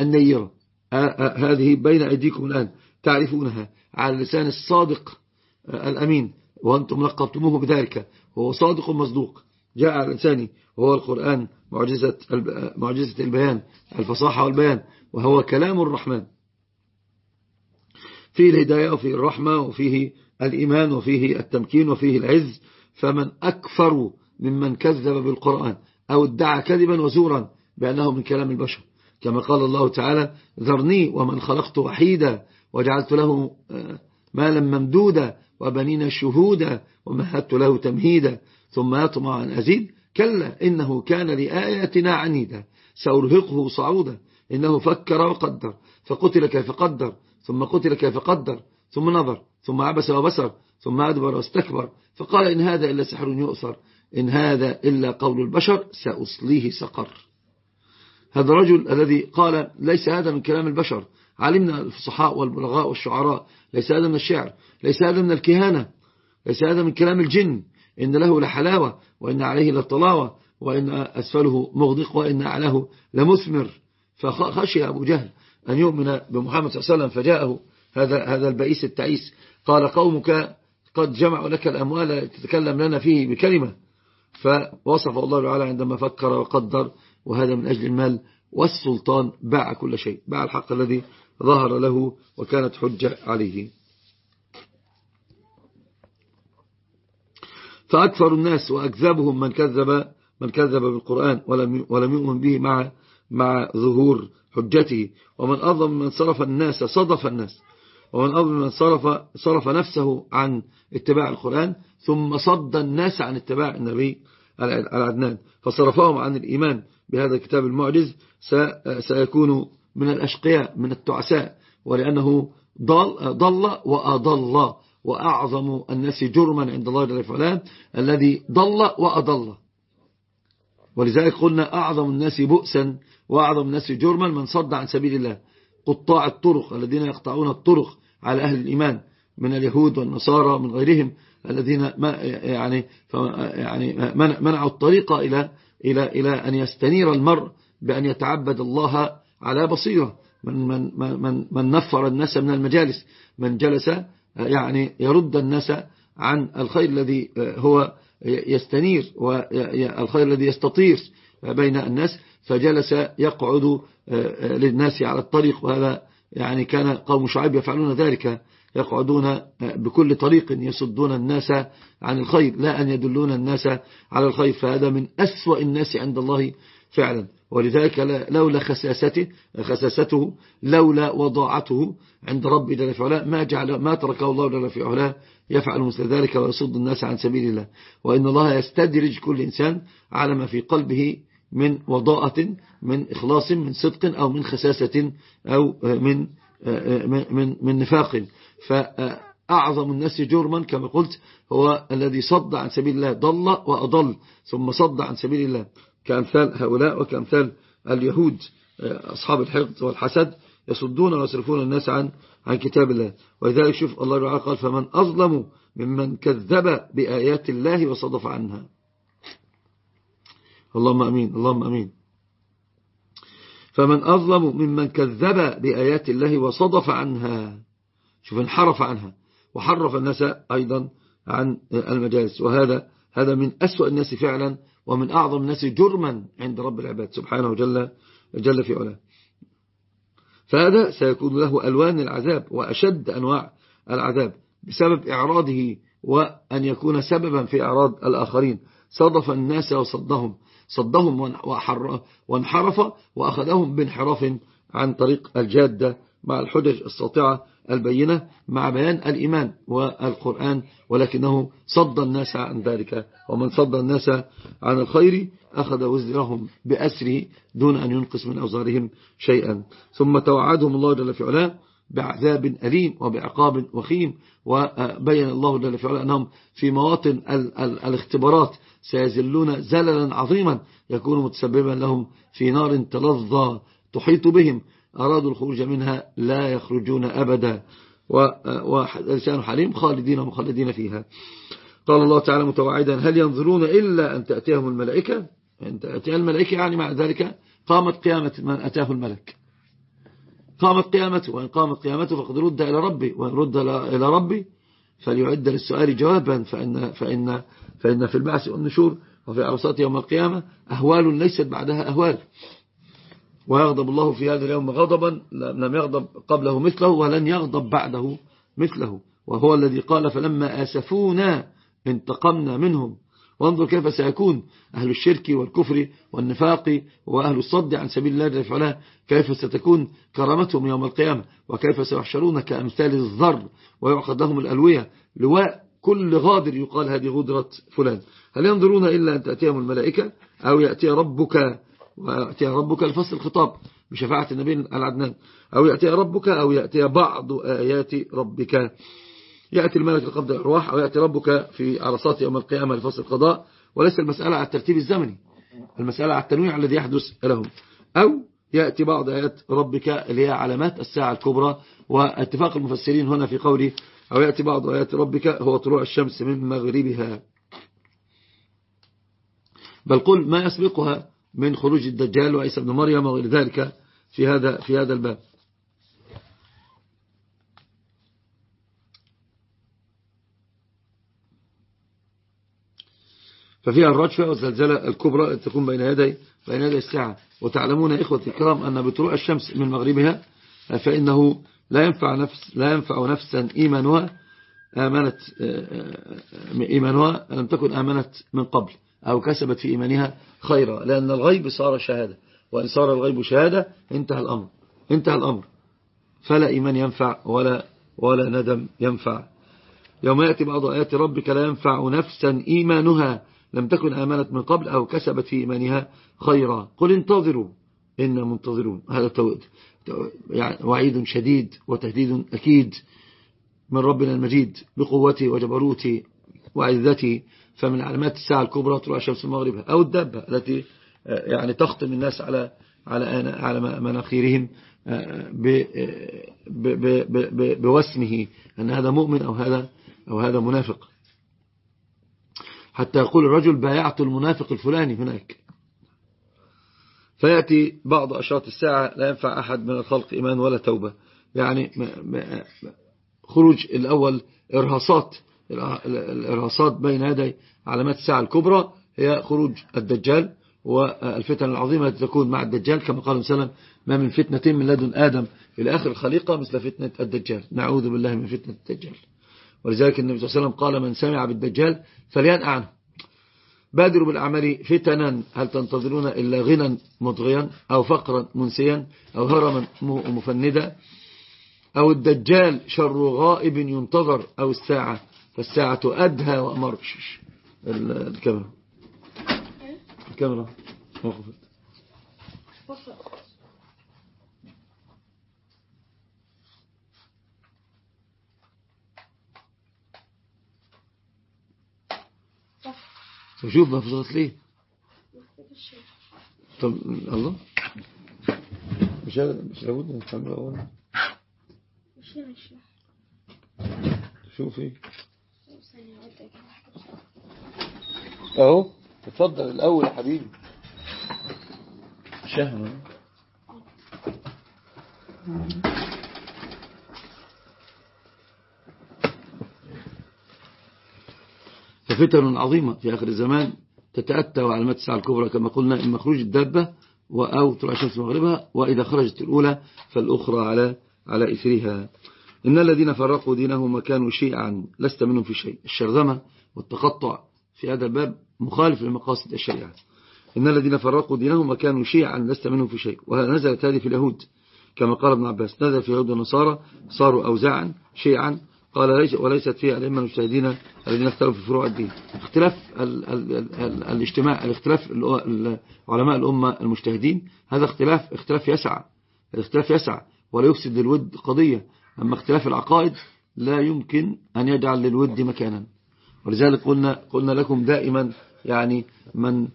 النيرة. هذه بين أيديكم الآن. تعرفونها على لسان الصادق الأمين وأنتم لقبتموه بذلك. هو صادق مصدوق. جاء على لساني وهو القرآن معجزة, معجزة البيان الفصاحة والبيان وهو كلام الرحمن. فيه الهداية وفيه الرحمة وفيه الإيمان وفيه التمكين وفيه العز. فمن أكفر ممن كذب بالقرآن أو ادعى كذبا وزورا بأنه من كلام البشر. كما قال الله تعالى ذرني ومن خلقت وحيدا وجعلت له آه، مالا ممدودا وبنين شهودا ومهدت له تمهيدا ثم يطمع أن أزيد. كلا إنه كان لآياتنا عنيدا. سأرهقه صعودا إنه فكر وقدر. فقتل كيف قدر ثم قتل كيف قدر ثم نظر ثم عبس وبصر ثم أدبر واستكبر. فقال إن هذا إلا سحر يؤثر إن هذا إلا قول البشر سأصليه سقر. هذا الرجل الذي قال ليس هذا من كلام البشر. علمنا الفصحاء والبلغاء والشعراء. ليس هذا من الشعر. ليس هذا من الكهانة. ليس هذا من كلام الجن. إن له لحلاوة وإن عليه لطلاوة وإن أسفله مغدق وإن أعلاه لمثمر. فخشي أبو جهل أن يؤمن بمحمد صلى الله عليه وسلم فجاءه هذا هذا البئيس التعيس. قال قومك قد جمعوا لك الأموال تتكلم لنا فيه بكلمة. فوصف الله تعالى عندما فكر وقدر وهذا من أجل المال والسلطان باع كل شيء باع الحق الذي ظهر له وكانت حجة عليه. فأكثر الناس وأكذبهم من كذب من كذب بالقرآن ولم ولم يؤمن به مع مع ظهور حجته. ومن أظلم من صرف الناس صدف الناس. ومن أظلم من صرف صرف نفسه عن اتباع القرآن ثم صد الناس عن اتباع النبي العدنان. فصرفهم عن الإيمان. بهذا الكتاب المعجز سيكون من الأشقياء من التعساء. ولأنه ضل, ضل وأضل وأعظم الناس جرما عند الله جل وعلا الذي ضل وأضل. ولذلك قلنا أعظم الناس بؤسا وأعظم الناس جرما من صد عن سبيل الله. قطاع الطرق الذين يقطعون الطرق على أهل الإيمان من اليهود والنصارى من غيرهم الذين ما يعني يعني منعوا الطريق إلى إلى إلى أن يستنير المرء بأن يتعبد الله على بصيرة. من من من من نفر الناس من المجالس من جلس يعني يرد الناس عن الخير الذي هو يستنير والخير الذي يستطير بين الناس. فجلس يقعد للناس على الطريق. وهذا يعني كان قوم شعيب يفعلون ذلك. يقعدون بكل طريق يصدون الناس عن الخير لا أن يدلون الناس على الخير فهذا من أسوأ الناس عند الله فعلا. ولذلك لولا خساسته خساسته لولا وضاعته عند ربي جل في ما جعل ما تركه الله جل في علاه يفعل مثل ذلك ويصد الناس عن سبيل الله. وإن الله يستدرج كل إنسان على ما في قلبه من وضاءة من إخلاص من صدق أو من خساسة أو من من من نفاق. فأعظم الناس جرما كما قلت هو الذي صد عن سبيل الله ضل وأضل ثم صد عن سبيل الله كأمثال هؤلاء وكأمثال اليهود أصحاب الحقد والحسد يصدون ويصرفون الناس عن عن كتاب الله. ولذلك شوف الله تعالى قال فمن أظلم ممن كذب بآيات الله وصدف عنها. اللهم أمين اللهم أمين. فمن أظلم ممن كذب بآيات الله وصدف عنها. شوف انحرف عنها. وحرف الناس أيضا عن المجالس. وهذا هذا من أسوأ الناس فعلا ومن أعظم الناس جرما عند رب العباد سبحانه جل, جل في علاه. فهذا سيكون له ألوان العذاب وأشد أنواع العذاب بسبب إعراضه وأن يكون سببا في إعراض الآخرين. صدف الناس وصدهم. صدهم وانحرف وأخذهم بانحراف عن طريق الجادة مع الحجج الساطعة البينة مع بيان الإيمان والقرآن ولكنه صد الناس عن ذلك. ومن صد الناس عن الخير أخذ وزرهم بأسره دون أن ينقص من أوزارهم شيئا. ثم توعدهم الله جل في علاه بعذاب أليم وبعقاب وخيم وبين الله جل في علاه أنهم في مواطن ال ال الاختبارات سيزلون زللا عظيما يكون متسببا لهم في نار تلظى تحيط بهم. أرادوا الخروج منها لا يخرجون أبدا. ولسان حليم خالدين ومخلدين فيها. قال الله تعالى متوعدا هل ينظرون إلا أن تأتيهم الملائكة؟ أن تأتيها الملائكة يعني مع ذلك قامت قيامة من أتاه الملك. قامت قيامته وإن قامت قيامته فقد رد إلى ربي وإن رد إلى ربي فليعد للسؤال جوابا فإن, فإن, فإن في البعث والنشور وفي عرصات يوم القيامة أهوال ليست بعدها أهوال. ويغضب الله في هذا اليوم غضبا لم يغضب قبله مثله ولن يغضب بعده مثله. وهو الذي قال فلما آسفونا انتقمنا منهم. وانظر كيف سيكون أهل الشرك والكفر والنفاق وأهل الصد عن سبيل الله جل وعلا. كيف ستكون كرامتهم يوم القيامة؟ وكيف سيحشرون كأمثال الذر ويعقد لهم الألوية. لواء كل غادر يقال هذه غدرة فلان. هل ينظرون إلا أن تأتيهم الملائكة؟ أو يأتي ربك ويأتي ربك الفصل الخطاب بشفاعة النبي العدنان. أو يأتي ربك أو يأتي بعض آيات ربك. يأتي الملك لقبض الأرواح أو يأتي ربك في عرصات يوم القيامة لفصل القضاء. وليس المسألة على الترتيب الزمني. المسألة على التنويع الذي يحدث لهم. أو يأتي بعض آيات ربك اللي هي علامات الساعة الكبرى. واتفاق المفسرين هنا في قوله أو يأتي بعض آيات ربك هو طلوع الشمس من مغربها. بل قل ما يسبقها من خروج الدجال وعيسى بن مريم وغير ذلك في هذا في هذا الباب. ففيها الرجفة والزلزلة الكبرى تكون بين يدي بين يدي الساعة. وتعلمون إخوة الكرام أن بطلوع الشمس من مغربها فإنه لا ينفع نفس لا ينفع نفسا إيمانها آمنت إيمانها لم تكن آمنت من قبل. أو كسبت في إيمانها خيرا لأن الغيب صار شهادة وإن صار الغيب شهادة انتهى الأمر انتهى الأمر. فلا إيمان ينفع ولا ولا ندم ينفع. يوم يأتي بعض آيات ربك لا ينفع نفسا إيمانها لم تكن آمنت من قبل أو كسبت في إيمانها خيرا. قل انتظروا إنا منتظرون. هذا وعيد شديد وتهديد أكيد من ربنا المجيد بقوته وجبروته وعزته فمن علامات الساعة الكبرى طلوع شمس المغرب أو الدابة التي يعني تخطم الناس على على على مناخيرهم بوسمه أن هذا مؤمن أو هذا أو هذا منافق. حتى يقول الرجل بايعت المنافق الفلاني هناك. فيأتي بعض أشراط الساعة لا ينفع أحد من الخلق إيمان ولا توبة. يعني خروج الأول إرهاصات الإرهاصات بين يدي علامات الساعة الكبرى هي خروج الدجال والفتن العظيمة التي تكون مع الدجال كما قال وسلم ما من فتنة من لدن آدم إلى آخر الخليقة مثل فتنة الدجال. نعوذ بالله من فتنة الدجال. ولذلك النبي صلى الله عليه وسلم قال من سمع بالدجال فلينأ عنه. بادروا بالأعمال فتنا هل تنتظرون إلا غنى مطغيا أو فقرا منسيا أو هرما مفندا؟ أو الدجال شر غائب ينتظر أو الساعة فالساعة أدهى وأمر. الكاميرا. الكاميرا. وقفت وشوف ما فضلت ليه. طب الله. مش مش لابد من الكاميرا أولا؟ شوفي. أهو اتفضل الأول يا حبيبي. شهم ففتن عظيمة في آخر الزمان تتأتى وعلامات الساعة الكبرى كما قلنا إما خروج الدابة أو طلع الشمس مغربها وإذا خرجت الأولى فالأخرى على على إثرها. إن الذين فرقوا دينهم وكانوا شيعا لست منهم في شيء. الشرذمة والتقطع في هذا الباب مخالف لمقاصد الشريعة. إن الذين فرقوا دينهم وكانوا شيعا لست منهم في شيء. ونزلت هذه في اليهود كما قال ابن عباس. نزل في اليهود والنصارى صاروا أوزاعا شيعا. قال ليس وليست فيها الأئمة المجتهدين الذين اختلفوا في فروع الدين. اختلاف ال ال ال الاجتماع الاختلاف علماء الأمة المجتهدين هذا اختلاف اختلاف يسع. الاختلاف يسع ولا يفسد للود قضية. أما اختلاف العقائد لا يمكن أن يجعل للود مكانا. ولذلك قلنا, قلنا لكم دائما يعني من,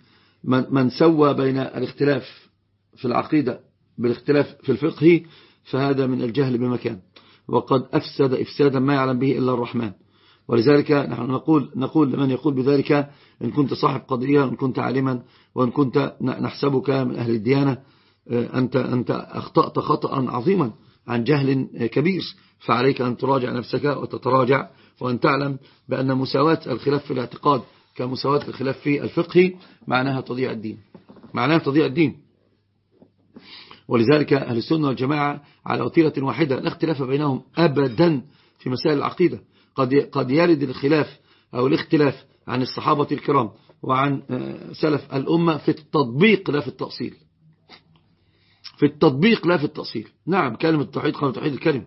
من, من سوى بين الاختلاف في العقيدة بالاختلاف في الفقه فهذا من الجهل بمكان. وقد أفسد إفسادا ما يعلم به إلا الرحمن. ولذلك نحن نقول, نقول لمن يقول بذلك إن كنت صاحب قضية وإن كنت عالما وإن كنت نحسبك من أهل الديانة أنت, أنت أخطأت خطأ عظيما. عن جهل كبير فعليك أن تراجع نفسك وتتراجع وأن تعلم بأن مساواة الخلاف في الاعتقاد كمساواة الخلاف في الفقه معناها تضيع الدين. معناها تضيع الدين. ولذلك أهل السنة والجماعة على وتيرة واحدة لا اختلاف بينهم أبدا في مسائل العقيدة. قد قد يرد الخلاف أو الاختلاف عن الصحابة الكرام وعن سلف الأمة في التطبيق لا في التأصيل. في التطبيق لا في التأصيل. نعم كلمة التوحيد قالوا توحيد الكلمة.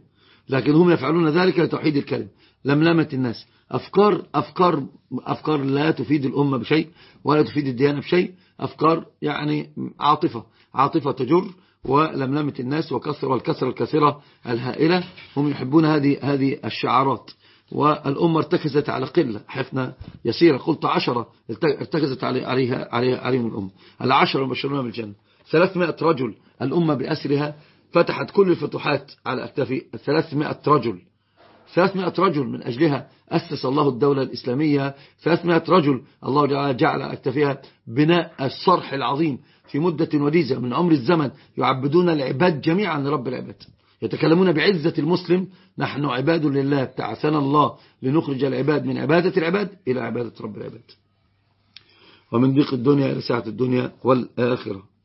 لكن هم يفعلون ذلك لتوحيد الكلمة. لملمة الناس. أفكار, أفكار, أفكار لا تفيد الأمة بشيء ولا تفيد الديانة بشيء. أفكار يعني عاطفة. عاطفة تجر ولملمة الناس وكسر والكسر الكثيرة الهائلة. هم يحبون هذه هذه الشعارات. والأمة ارتكزت على قلة. حفنة يسيرة قلت عشرة ارتكزت عليها عليها عليهم الأمة. العشرة مبشرون بالجنة. 300 رجل الأمة بأسرها فتحت كل الفتوحات على أكتاف 300 رجل. 300 رجل من أجلها أسس الله الدولة الإسلامية. 300 رجل الله جعل على أكتافها بناء الصرح العظيم في مدة وجيزة من عمر الزمن. يعبدون العباد جميعا لرب العباد. يتكلمون بعزة المسلم. نحن عباد لله. ابتعثنا الله لنخرج العباد من عبادة العباد إلى عبادة رب العباد. ومن ضيق الدنيا إلى ساعة الدنيا والآخرة.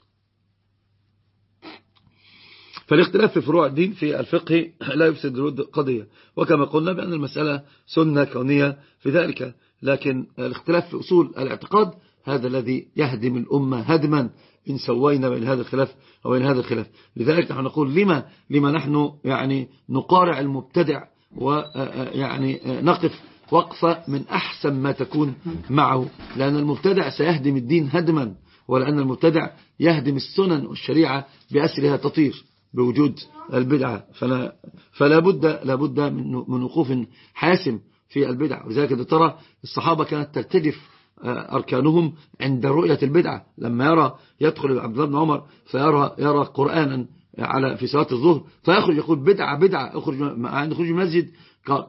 فالاختلاف في فروع الدين في الفقه لا يفسد قضية وكما قلنا بأن المسألة سنة كونية في ذلك. لكن الاختلاف في أصول الاعتقاد هذا الذي يهدم الأمة هدما. إن سوينا بين هذا الخلاف أو بين هذا الخلاف. لذلك نحن نقول لما, لما نحن يعني نقارع المبتدع ويعني نقف وقفة من أحسن ما تكون معه. لأن المبتدع سيهدم الدين هدما. ولأن المبتدع يهدم السنن والشريعة بأسرها تطير. بوجود البدعة. فلا, فلا بد, لا بد من وقوف حاسم في البدع ولذلك ترى الصحابة كانت ترتجف أركانهم عند رؤية البدعة. لما يرى يدخل عبد الله بن عمر فيرى يرى قرآنا على في صلاة الظهر فيخرج يقول بدعة بدعة اخرج عند خروج المسجد.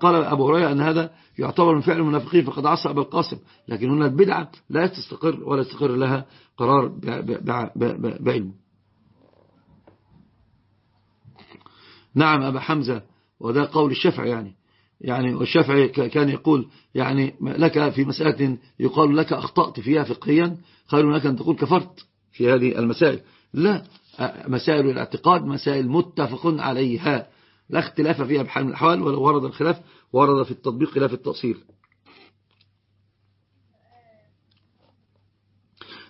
قال أبو هريرة أن هذا يعتبر من فعل المنافقين فقد عصى أبا القاسم. لكن هنا البدعة لا تستقر ولا يستقر لها قرار بعلم. نعم أبا حمزة وده قول الشافعي يعني. يعني والشافعي كان يقول يعني لك في مسألة يقال لك أخطأت فيها فقهيا خير لك أن تقول كفرت في هذه المسائل. لا مسائل الاعتقاد مسائل متفق عليها. لا اختلاف فيها بحال من الأحوال ولو ورد الخلاف ورد في التطبيق لا في التأصيل.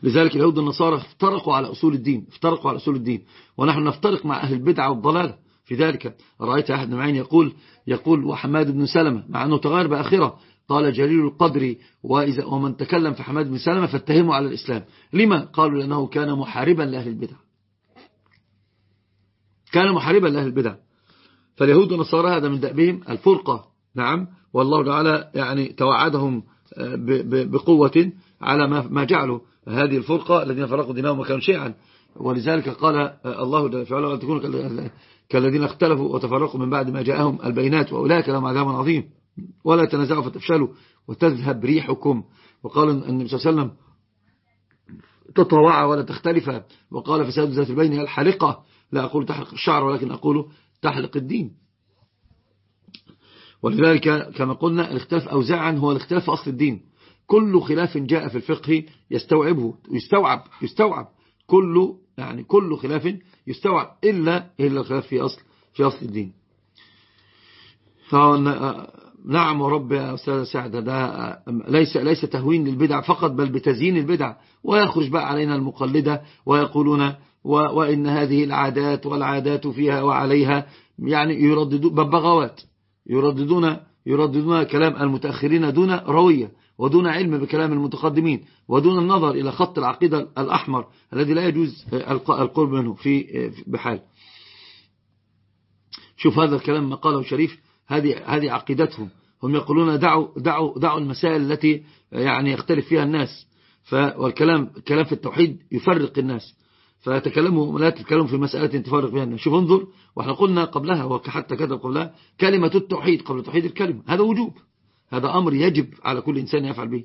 لذلك اليهود النصارى افترقوا على أصول الدين افترقوا على أصول الدين. ونحن نفترق مع أهل البدع والضلال. في ذلك. رأيت أحد معين يقول يقول وحماد بن سلمة مع أنه تغير بآخرة قال جليل القدر وإذا ومن تكلم في حماد بن سلمة فاتهموا على الإسلام. لما؟ قالوا لأنه كان محاربا لأهل البدع. كان محاربا لأهل البدع. فاليهود والنصارى هذا من دأبهم الفرقة. نعم. والله تعالى يعني توعدهم بقوة على ما جعلوا. هذه الفرقة الذين فرقوا دينهم وكانوا شيعا. ولذلك قال الله جل في علاه تكونوا كالذين اختلفوا وتفرقوا من بعد ما جاءهم البينات وأولئك لهم عذاب عظيم. ولا تنازعوا فتفشلوا وتذهب ريحكم. وقال النبي صلى الله عليه وسلم تطوع ولا تختلف. وقال فساد ذات البين الحلقة لا أقول تحلق الشعر ولكن أقول تحلق الدين. ولذلك كما قلنا الاختلاف أوزاعا هو الاختلاف في أصل الدين. كل خلاف جاء في الفقه يستوعبه يستوعب يستوعب. كل يعني كل خلاف يستوعب إلا إلا الخلاف في أصل في أصل الدين. نعم ورب يا أستاذ سعد ده ليس ليس تهوين للبدع فقط بل بتزيين البدع. ويخرج بقى علينا المقلدة ويقولون وإن هذه العادات والعادات فيها وعليها يعني يرددون ببغاوات. يرددون يرددون كلام المتأخرين دون روية. ودون علم بكلام المتقدمين ودون النظر إلى خط العقيدة الأحمر الذي لا يجوز القرب منه في بحال. شوف هذا الكلام ما قاله شريف هذه هذه عقيدتهم. هم يقولون دعوا دعوا دعوا المسائل التي يعني يختلف فيها الناس. والكلام كلام في التوحيد يفرق الناس. فتكلموا لا تتكلموا في مسألة تفرق بها الناس. شوف انظر وإحنا قلنا قبلها وحتى كتب قبلها كلمة التوحيد قبل توحيد الكلمة. هذا وجوب. هذا أمر يجب على كل إنسان يفعل به.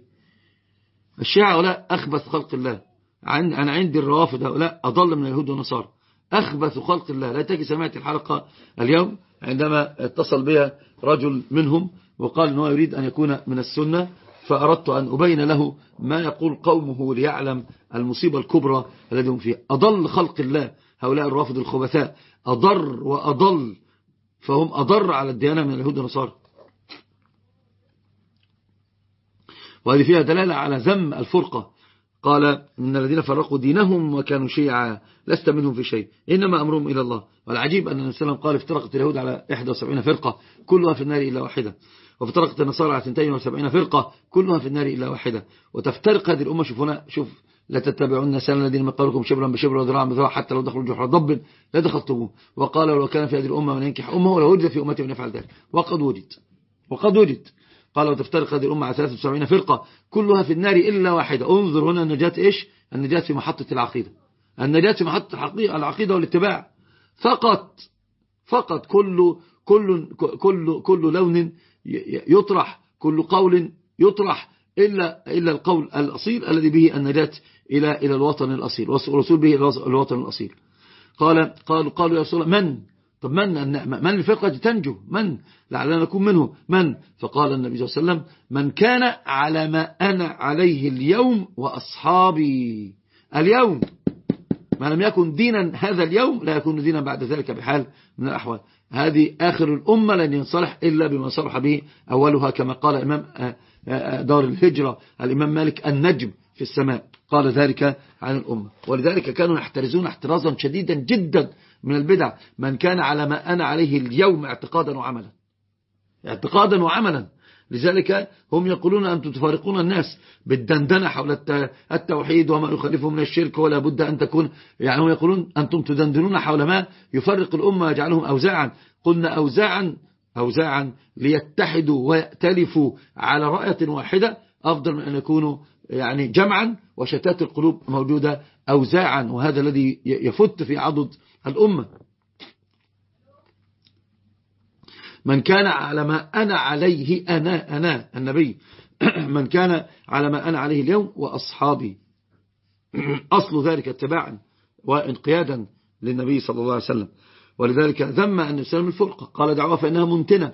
الشيعة هؤلاء أخبث خلق الله. أنا عندي الروافد هؤلاء أضل من اليهود والنصارى. أخبث خلق الله. لا تجي سمعت الحلقة اليوم عندما اتصل بها رجل منهم وقال أنه يريد أن يكون من السنة فأردت أن أبين له ما يقول قومه ليعلم المصيبة الكبرى الذي هم فيها. أضل خلق الله. هؤلاء الرافض الخبثاء. أضر وأضل. فهم أضر على الديانة من اليهود والنصارى. وهذه فيها دلالة على ذم الفرقة. قال إن الذين فرقوا دينهم وكانوا شيعا لست منهم في شيء. إنما أمرهم إلى الله. والعجيب أن النبي صلى الله عليه وسلم قال افترقت اليهود على 71 فرقة. كلها في النار إلا واحدة. وافترقت النصارى على 72 فرقة. كلها في النار إلا واحدة. وتفترق هذه الأمة. شوف هنا شوف لا تتبعون سنة الذين من قبلكم شبرا بشبر وذراعا بذراع حتى لو دخلوا جحر ضب لا دخلتموه. وقال لو كان في هذه الأمة من ينكح أمة لو وجد في أمته من يفعل ذلك. وقد وجد. وقد وجد. قال وتفترق هذه الأمة على 73 فرقة كلها في النار إلا واحدة. انظر هنا النجاة إيش؟ النجاة في محطة العقيدة. النجاة في محطة العقيدة والاتباع. فقط فقط كل كل كل كل لون يطرح كل قول يطرح إلا إلا القول الأصيل الذي به النجاة إلى إلى الوطن الأصيل والرسول به الوطن الأصيل. قال قالوا قالوا يا رسول الله من؟ طب من من الفرقة تنجو؟ من؟ لعلنا نكون منه. من؟ فقال النبي صلى الله عليه وسلم من كان على ما أنا عليه اليوم وأصحابي. اليوم. ما لم يكن دينا هذا اليوم لا يكون دينا بعد ذلك بحال من الأحوال. هذه آخر الأمة لن ينصلح إلا بما صلح به أولها كما قال إمام آه، آه، دار الهجرة الإمام مالك النجم في السماء. قال ذلك عن الأمة. ولذلك كانوا يحترزون احترازا شديدا جدا من البدع. من كان على ما أنا عليه اليوم اعتقادا وعملا. اعتقادا وعملا. لذلك هم يقولون أنتم تفارقون الناس بالدندنة حول التوحيد وما يخالفه من الشرك ولا بد أن تكون. يعني هم يقولون أنتم تدندنون حول ما يفرق الأمة ويجعلهم أوزاعا. قلنا أوزاعا أوزاعا ليتحدوا ويأتلفوا على رأية واحدة. أفضل من أن يكونوا يعني جمعا. وشتات القلوب موجودة أوزاعا. وهذا الذي يفت في عضد الأمة. من كان على ما أنا عليه أنا أنا النبي. من كان على ما أنا عليه اليوم وأصحابي. أصل ذلك اتباعا وانقيادا للنبي صلى الله عليه وسلم. ولذلك ذم أن يسلم الفرقة. قال دعوة فإنها منتنة.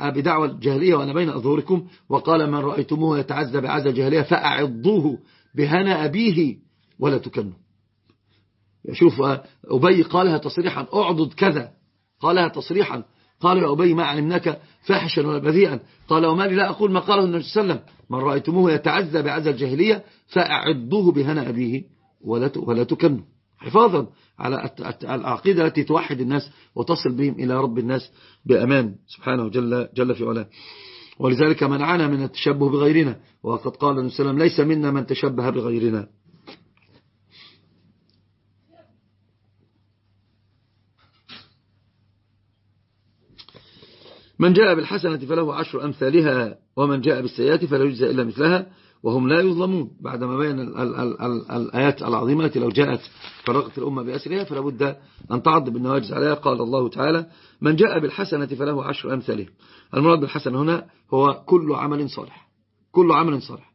بدعوة الجاهلية وأنا بين أظهركم. وقال من رأيتموه يتعزى بعزى الجاهلية فأعضوه. بهنا أبيه ولا تكنوا. شوف أبي قالها تصريحا أعضد كذا. قالها تصريحا. قال يا أبي ما علمناك فاحشا ولا بذيئا. قال وما لي لا أقول ما قاله النبي صلى الله عليه وسلم. من رأيتموه يتعزى بعزى الجاهلية فأعضوه بهنا أبيه ولا ولا تكنوا. حفاظا على العقيدة التي توحد الناس وتصل بهم إلى رب الناس بأمان سبحانه جل, جل في علاه. ولذلك منعنا من التشبه بغيرنا. وقد قال النبي صلى الله عليه وسلم ليس منا من تشبه بغيرنا. من جاء بالحسنة فله عشر أمثالها ومن جاء بالسيئات فلا يجزى إلا مثلها وهم لا يظلمون. بعدما بين الآيات العظيمة التي لو جاءت فرقت الأمة بأسرها فلا بد أن تعض بالنواجز عليها. قال الله تعالى من جاء بالحسنة فله عشر أمثالها المراد بالحسنة هنا هو كل عمل صالح كل عمل صالح.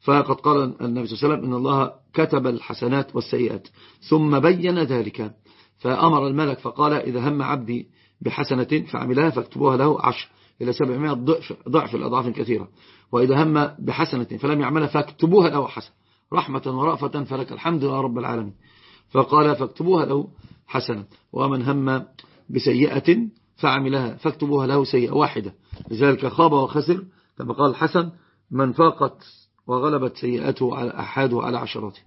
فقد قال النبي صلى الله عليه وسلم إن الله كتب الحسنات والسيئات ثم بين ذلك. فأمر الملك فقال إذا هم عبدي بحسنة فعملها فاكتبوها له عشر إلى سبعمائة ضعف, ضعف الأضعاف كثيرة وإذا هم بحسنة فلم يعملها فاكتبوها له حسنة رحمة ورأفة فلك الحمد لله رب العالمين. فقال فاكتبوها له حسنة. ومن هم بسيئة فعملها فاكتبوها له سيئة واحدة. لذلك خاب وخسر كما قال الحسن من فاقت وغلبت سيئته على أحاده على عشراته.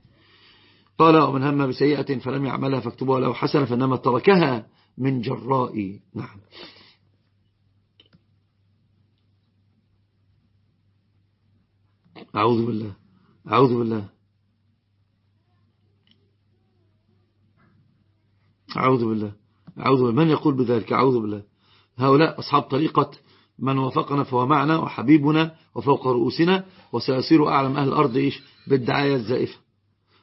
قال ومن هم بسيئة فلم يعملها فاكتبوها له حسنة فإنما تركها من جراء نعم. أعوذ بالله أعوذ بالله. أعوذ بالله أعوذ بالله. من يقول بذلك؟ أعوذ بالله. هؤلاء أصحاب طريقة من وافقنا فهو معنا وحبيبنا وفوق رؤوسنا وسيصير أعلم أهل الأرض إيش؟ بالدعاية الزائفة.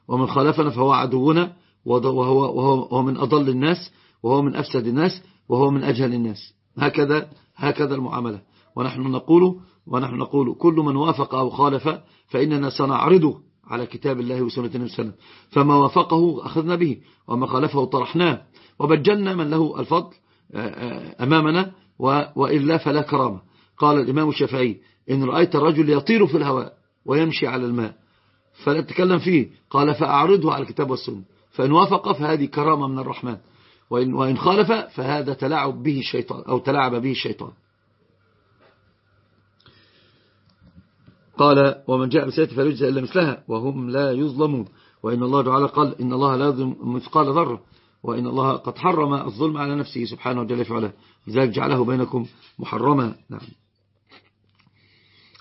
ومن خالفنا فهو عدونا وهو, وهو, من أضل الناس وهو من أفسد الناس وهو من أجهل الناس. هكذا هكذا المعاملة. ونحن نقول ونحن نقول كل من وافق أو خالف فإننا سنعرضه على كتاب الله وسنة النبي صلى الله عليه وسلم. فما وافقه أخذنا به وما خالفه طرحناه. وبجلنا من له الفضل أمامنا وإلا فلا كرامة. قال الإمام الشافعي إن رأيت الرجل يطير في الهواء ويمشي على الماء فلا تتكلم فيه. قال فأعرضه على الكتاب والسنة. فإن وافق فهذه كرامة من الرحمن. وإن, وإن خالف فهذا تلاعب به الشيطان أو تلاعب به الشيطان. قال ومن جاء بسيئة فلا يجزى إلا مثلها وهم لا يظلمون. وإن الله تعالى قال إن الله لا يظلم مثقال ذرة وإن الله قد حرم الظلم على نفسه سبحانه وجل فعلا لذلك جعله بينكم محرما. نعم.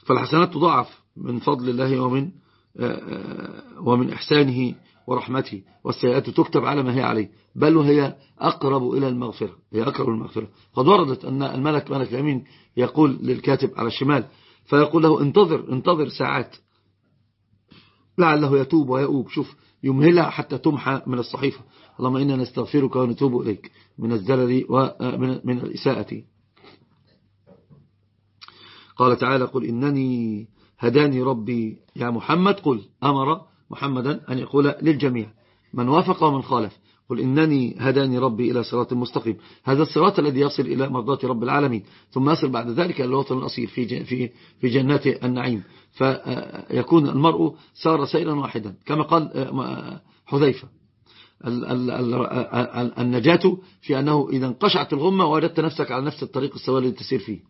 فالحسنات تضاعف من فضل الله ومن ومن إحسانه ورحمته والسيئات تكتب على ما هي عليه بل وهي أقرب إلى المغفرة هي أقرب المغفرة. قد وردت أن الملك ملك اليمين يقول للكاتب على الشمال فيقول له انتظر انتظر ساعات. لعله يتوب ويؤوب. شوف يمهلها حتى تمحى من الصحيفة. اللهم إنا نستغفرك ونتوب إليك من الزلل ومن الإساءة. قال تعالى قل إنني هداني ربي. يا محمد قل أمر محمدا أن يقول للجميع من وافق ومن خالف قل إنني هداني ربي إلى صراط مستقيم. هذا الصراط الذي يصل إلى مرضات رب العالمين ثم يصل بعد ذلك إلى الوطن الأصيل في في في جنات النعيم. فيكون المرء سار سيرا واحدا كما قال حذيفة. النجاة في أنه إذا انقشعت الغمة وجدت نفسك على نفس الطريق السوال الذي تسير فيه.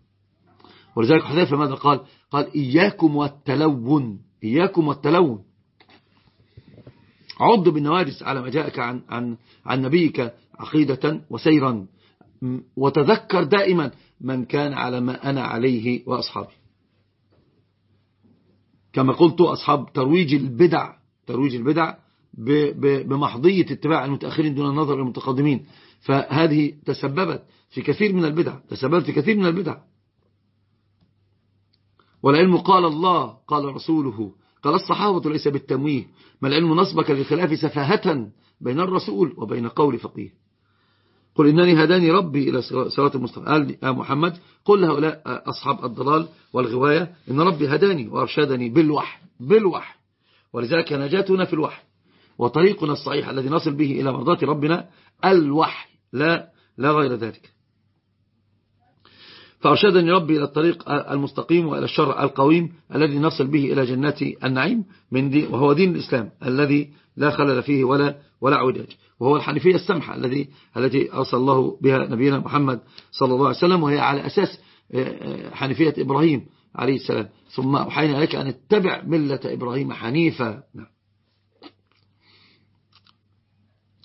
ولذلك حذيفة ماذا قال؟ قال إياكم والتلون إياكم والتلون. عض بالنواجس على ما جاءك عن, عن, عن نبيك عقيدة وسيرا. وتذكر دائما من كان على ما أنا عليه وأصحابي. كما قلت أصحاب ترويج البدع ترويج البدع بمحضية اتباع المتأخرين دون النظر للمتقدمين فهذه تسببت في كثير من البدع تسببت في كثير من البدع. والعلم قال الله قال رسوله. قال الصحابة ليس بالتمويه ما العلم نصبك للخلاف سفاهة بين الرسول وبين قول فقيه. قل إنني هداني ربي إلى صراط المستقيم. قال يا محمد قل لهؤلاء أصحاب الضلال والغواية إن ربي هداني وأرشدني بالوحي بالوحي ولذلك نجاتنا في الوحي وطريقنا الصحيح الذي نصل به إلى مرضات ربنا الوحي لا لا غير ذلك. فأرشدني ربي إلى الطريق المستقيم وإلى الشرع القويم الذي نصل به إلى جنات النعيم من دي وهو دين الإسلام الذي لا خلل فيه ولا ولا عوجاج. وهو الحنيفية السمحة الذي التي أرسل الله بها نبينا محمد صلى الله عليه وسلم وهي على أساس حنيفية إبراهيم عليه السلام. ثم أوحينا لك أن اتبع ملة إبراهيم حنيفا. نعم.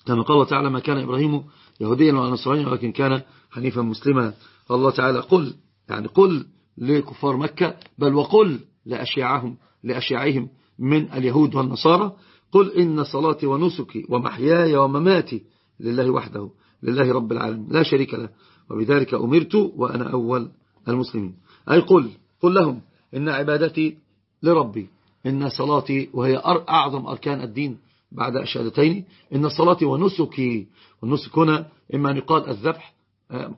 كما قال تعالى ما كان إبراهيم يهوديا ولا نصرانيا ولكن كان حنيفا مسلما. الله تعالى قل يعني قل لكفار مكة بل وقل لأشياعهم لأشياعهم من اليهود والنصارى. قل إن صلاتي ونسكي ومحياي ومماتي لله وحده لله رب العالمين لا شريك له. وبذلك أمرت وأنا أول المسلمين. أي قل قل لهم إن عبادتي لربي إن صلاتي وهي أعظم أركان الدين بعد الشهادتين إن صلاتي ونسكي والنسك هنا إما أن يقال الذبح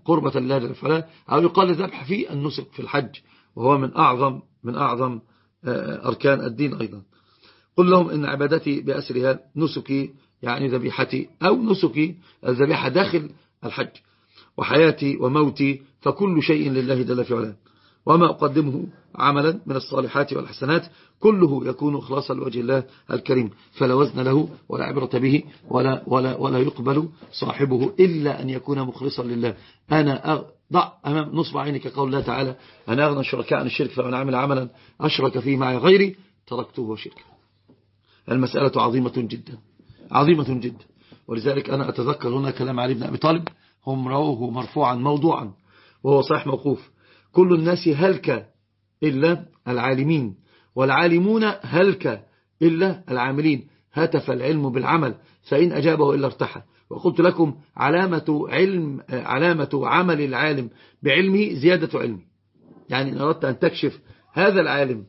قربة لله جل وعلا أو يقال الذبح في النسك في الحج وهو من أعظم من أعظم أركان الدين أيضا. قل لهم إن عبادتي بأسرها نسكي يعني ذبيحتي أو نسكي الذبيحة داخل الحج وحياتي وموتي فكل شيء لله جل في علاه وما أقدمه عملا من الصالحات والحسنات كله يكون خلاصا لوجه الله الكريم. فلا وزن له ولا عبرة به ولا, ولا, ولا يقبل صاحبه إلا أن يكون مخلصا لله. أنا ضع أمام نصب عينك قول الله تعالى أنا أغنى الشركاء عن الشرك فمن عمل عملا أشرك فيه معي غيري تركته وشركه المسألة عظيمة جدا عظيمة جدا. ولذلك أنا أتذكر هنا كلام علي بن أبي طالب هم رووه مرفوعا موضوعا وهو صحيح موقوف. كل الناس هلك إلا العالمين والعالمون هلك إلا العاملين. هتف العلم بالعمل فإن أجابه إلا ارتحى وقلت لكم علامة علم علامة عمل العالم بعلمه زيادة علمه يعني إن أردت أن تكشف هذا العالم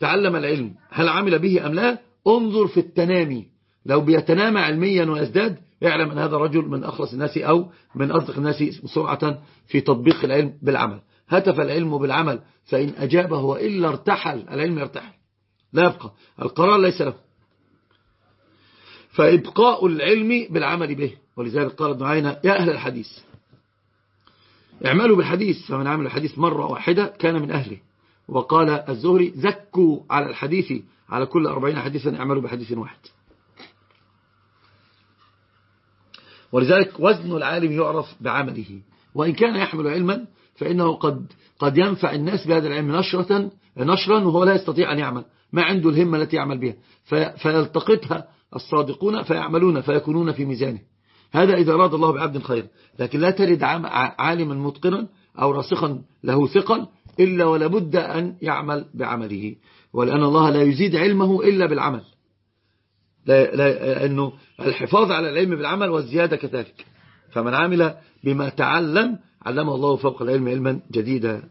تعلم العلم هل عمل به أم لا؟ انظر في التنامي. لو بيتنامى علميا ويزداد اعلم أن هذا الرجل من أخلص الناس أو من أصدق الناس سرعة في تطبيق العلم بالعمل. هتف العلم بالعمل فإن أجابه وإلا ارتحل العلم يرتحل. لا يبقى القرار ليس له. فإبقاء العلم بالعمل به. ولذلك قال ابن عينة يا أهل الحديث اعملوا بالحديث. فمن عمل الحديث مرة واحدة كان من أهله. وقال الزهري زكوا على الحديث على كل أربعين حديثا اعملوا بحديث واحد. ولذلك وزن العالم يعرف بعمله. وإن كان يحمل علما فإنه قد قد ينفع الناس بهذا العلم نشرة نشرا وهو لا يستطيع أن يعمل. ما عنده الهمة التي يعمل بها. فيلتقطها الصادقون فيعملون فيكونون في ميزانه. هذا إذا أراد الله بعبد خير. لكن لا ترد عالما متقنا أو راسخا له ثقل إلا ولا بد أن يعمل بعمله. ولأن الله لا يزيد علمه إلا بالعمل. لأنه الحفاظ على العلم بالعمل والزيادة كذلك. فمن عمل بما تعلم علمه الله فوق العلم علما جديدا.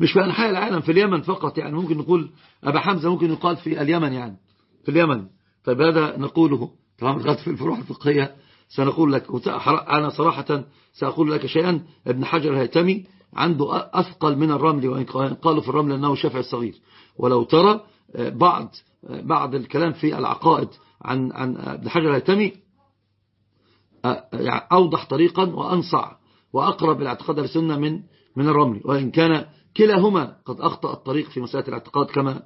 مش في أنحاء العالم في اليمن فقط يعني ممكن نقول أبا حمزة ممكن يقال في اليمن يعني في اليمن. طيب هذا نقوله. طبعا غد في الفروع الفقهية سنقول لك أنا صراحة سأقول لك شيئا. ابن حجر الهيتمي عنده أثقل من الرمل وإن قالوا في الرمل أنه شافع الصغير ولو ترى بعض بعض الكلام في العقائد عن عن ابن حجر الهيتمي. يعني أوضح طريقا وأنصع وأقرب الاعتقاد السنة من من الرمل وإن كان كلاهما قد أخطأ الطريق في مسألة الاعتقاد كما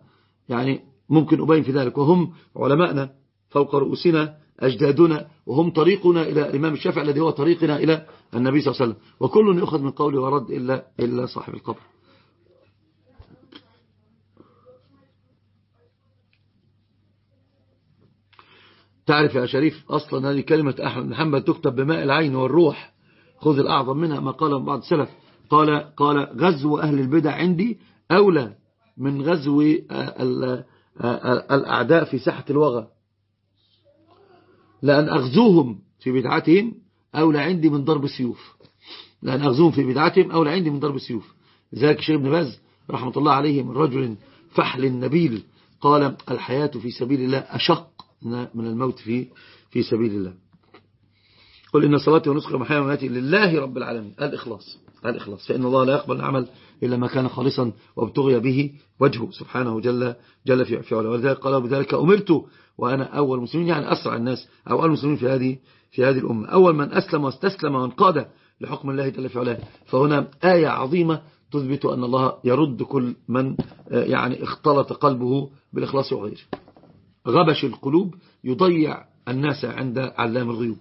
يعني ممكن أبين في ذلك. وهم علماءنا فوق رؤوسنا أجدادنا وهم طريقنا إلى الإمام الشافعي الذي هو طريقنا إلى النبي صلى الله عليه وسلم. وكل يأخذ من قوله ورد إلا, إلا صاحب القبر. تعرف يا شريف أصلا هذه كلمة أحمد محمد تكتب بماء العين والروح. خذ الأعظم منها ما قاله بعض السلف. قال قال غزو أهل البدع عندي أولى من غزو الأعداء في ساحة الوغى. لأن أغزوهم في بدعتهم أولى عندي من ضرب السيوف. لأن أغزوهم في بدعتهم أولى عندي من ضرب السيوف. ذلك شيخ ابن باز رحمة الله عليه من رجل فحل نبيل قال الحياة في سبيل الله أشق. من الموت في في سبيل الله. قل إن صلاتي ونسخي ومحيا ومماتي لله رب العالمين. الإخلاص. الإخلاص. فإن الله لا يقبل العمل إلا ما كان خالصا وابتغي به وجهه سبحانه جل جل في علا ولذلك قال بذلك أمرت وأنا أول مسلمين يعني أسرع الناس أو أول مسلمين في هذه في هذه الأمة. أول من أسلم واستسلم وانقاد لحكم الله جل في علاه. فهنا آية عظيمة تثبت أن الله يرد كل من يعني اختلط قلبه بالإخلاص وغيره. غبش القلوب يضيع الناس عند علام الغيوب.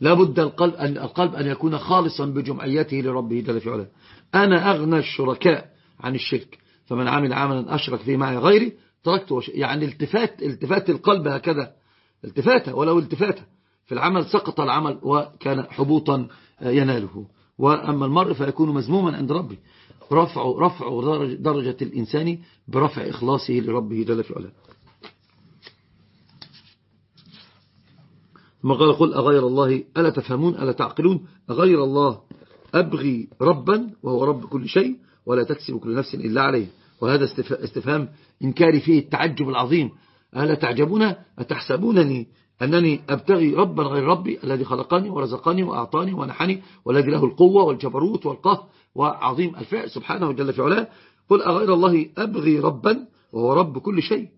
لابد القلب أن, القلب أن يكون خالصا بجمعيته لربه جل في علاه. أنا أغنى الشركاء عن الشرك فمن عمل عملا أشرك فيه معي غيري تركته يعني التفات التفات القلب هكذا. التفاته ولو التفاته. في العمل سقط العمل وكان حبوطا يناله. وأما المرء فيكون مزموما عند ربه. رفع, رفع درجة الإنسان برفع إخلاصه لربه جل في علاه. ثم قال قل أغير الله ألا تفهمون ألا تعقلون؟ أغير الله أبغي ربا وهو رب كل شيء ولا تكسب كل نفس إلا عليه. وهذا استفهام إنكاري فيه التعجب العظيم. ألا تعجبون؟ أتحسبونني أنني أبتغي ربا غير ربي الذي خلقني ورزقني وأعطاني ونحني والذي له القوة والجبروت والقهر. وعظيم الفعل سبحانه جل في علاه. قل أغير الله أبغي ربا وهو رب كل شيء.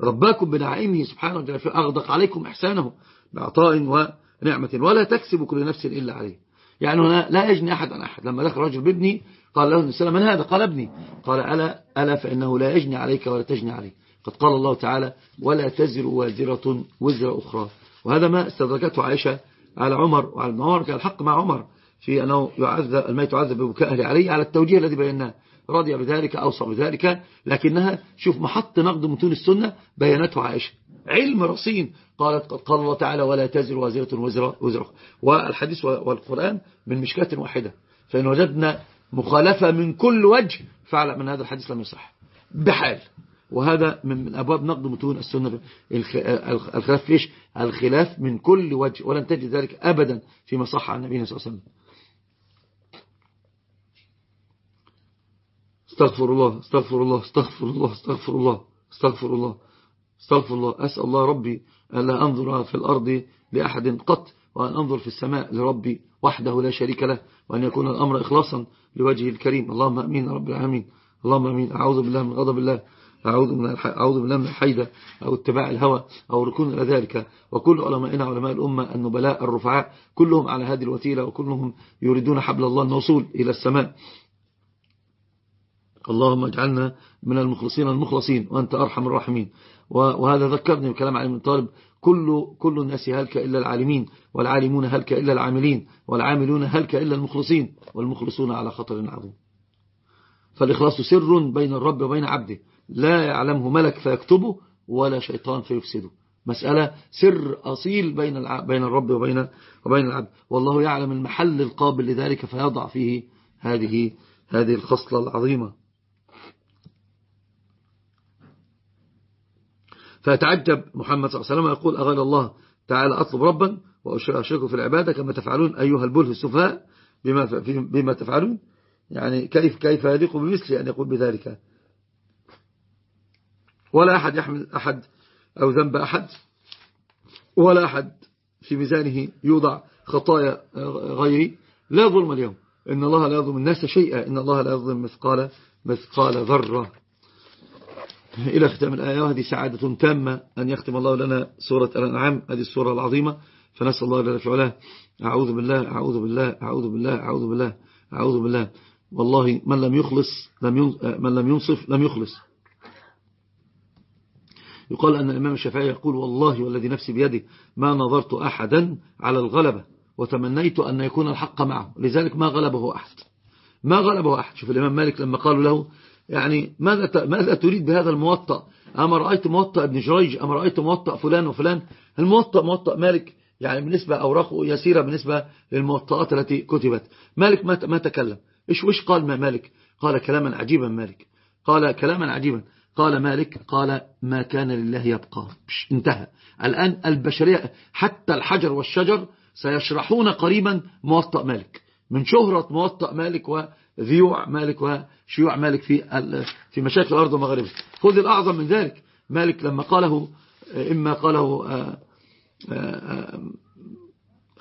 رباكم بنعيمه سبحانه جل في أغدق عليكم إحسانه بعطاء ونعمة. ولا تكسب كل نفس إلا عليه. يعني هنا لا يجني أحد عن أحد. لما دخل رجل بابني قال له السلام من هذا؟ قال ابني. قال ألا, ألا فإنه لا يجني عليك ولا تجني عليه. قد قال الله تعالى ولا تزر وازرة وزر أخرى. وهذا ما استدركته عائشة على عمر وعلى كان الحق مع عمر. في أنه يعذب الميت يعذب ببكاء أهل عليه على التوجيه الذي بيناه رضي بذلك أوصى بذلك لكنها شوف محط نقد متون السنة بيانته عائشة. علم رصين قالت قد قال الله تعالى ولا تزر وازرة وزر, وزر والحديث والقرآن من مشكاة واحدة فإن وجدنا مخالفة من كل وجه فعلا من هذا الحديث لم يصح. بحال. وهذا من أبواب نقد متون السنة. الخلاف فيش الخلاف من كل وجه ولن تجد ذلك أبدا فيما صح عن النبي صلى الله عليه وسلم. استغفر الله استغفر الله استغفر الله استغفر الله استغفر الله استغفر الله. أسأل الله ربي ألا أنظر في الأرض لأحد قط وأن أنظر في السماء لربي وحده لا شريك له وأن يكون الأمر إخلاصا لوجهه الكريم. اللهم أمين رب العالمين. اللهم أمين. أعوذ بالله من غضب الله أعوذ من أعوذ بالله من الحيدة أو اتباع الهوى أو ركون إلى ذلك. وكل علمائنا علماء الأمة النبلاء الرفعاء كلهم على هذه الوتيلة وكلهم يريدون حبل الله الوصول إلى السماء. اللهم اجعلنا من المخلصين المخلصين وأنت أرحم الراحمين. وهذا ذكرني بكلام علي بن طالب كل, كل الناس هلك إلا العالمين والعالمون هلك إلا العاملين والعاملون هلك إلا المخلصين والمخلصون على خطر عظيم. فالإخلاص سر بين الرب وبين عبده. لا يعلمه ملك فيكتبه ولا شيطان فيفسده. مسألة سر أصيل بين بين الرب وبين وبين العبد. والله يعلم المحل القابل لذلك فيضع فيه هذه هذه الخصلة العظيمة. فيتعجب محمد صلى الله عليه وسلم يقول أغير الله تعالى أطلب ربا وأشركه في العبادة كما تفعلون أيها البله السفهاء بما, بما تفعلون. يعني كيف كيف يليق بمثل أن يقول بذلك؟ ولا أحد يحمل أحد أو ذنب أحد ولا أحد في ميزانه يوضع خطايا غيري. لا ظلم اليوم. إن الله لا يظلم الناس شيئا. إن الله لا يظلم مثقال مثقال ذرة. إلى ختام الآية وهذه سعادة تامة أن يختم الله لنا سورة الأنعام هذه السورة العظيمة. فنسأل الله لنا فعله أعوذ بالله أعوذ بالله أعوذ بالله أعوذ بالله أعوذ بالله. والله من لم يخلص لم من لم ينصف لم يخلص. يقال أن الإمام الشافعي يقول والله والذي نفسي بيده ما نظرت أحدا على الغلبة وتمنيت أن يكون الحق معه. لذلك ما غلبه أحد. ما غلبه أحد. شوف الإمام مالك لما قالوا له يعني ماذا ماذا تريد بهذا الموطأ؟ أما رأيت موطأ ابن جريج؟ أما رأيت موطأ فلان وفلان؟ الموطأ موطأ مالك؟ يعني بالنسبة أوراقه يسيرة بالنسبة للموطئات التي كتبت. مالك ما تكلم. إيش وش قال ما مالك؟ قال كلاما عجيبا مالك. قال كلاما عجيبا. قال مالك قال ما كان لله يبقى. انتهى. الآن البشرية حتى الحجر والشجر سيشرحون قريبا موطأ مالك. من شهرة موطأ مالك وذيوع مالك وشيوع مالك في في مشاكل الأرض ومغاربها خذ الأعظم من ذلك. مالك لما قاله إما قاله آه، آه،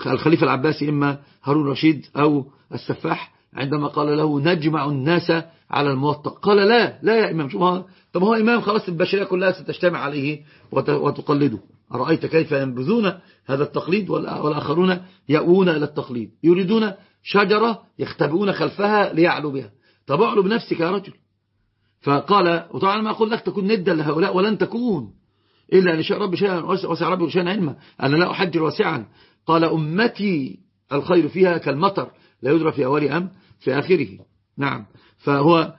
آه، الخليفة العباسي إما هارون رشيد أو السفاح عندما قال له نجمع الناس على الموطأ. قال لا لا يا إمام شو طب هو إمام خلاص البشرية كلها ستجتمع عليه وتقلده. أرأيت كيف ينبذون هذا التقليد؟ والآخرون يأوون إلى التقليد. يريدون شجرة يختبئون خلفها ليعلوا بها. طب اعلوا بنفسك يا رجل. فقال وطبعا ما أقول لك تكون ندا لهؤلاء ولن تكون. إلا أن شاء ربي شيئا وسع ربي شيئا علما. أنا لا أحجر واسعا. قال أمتي الخير فيها كالمطر لا يدرى في أول أم في آخره. نعم. فهو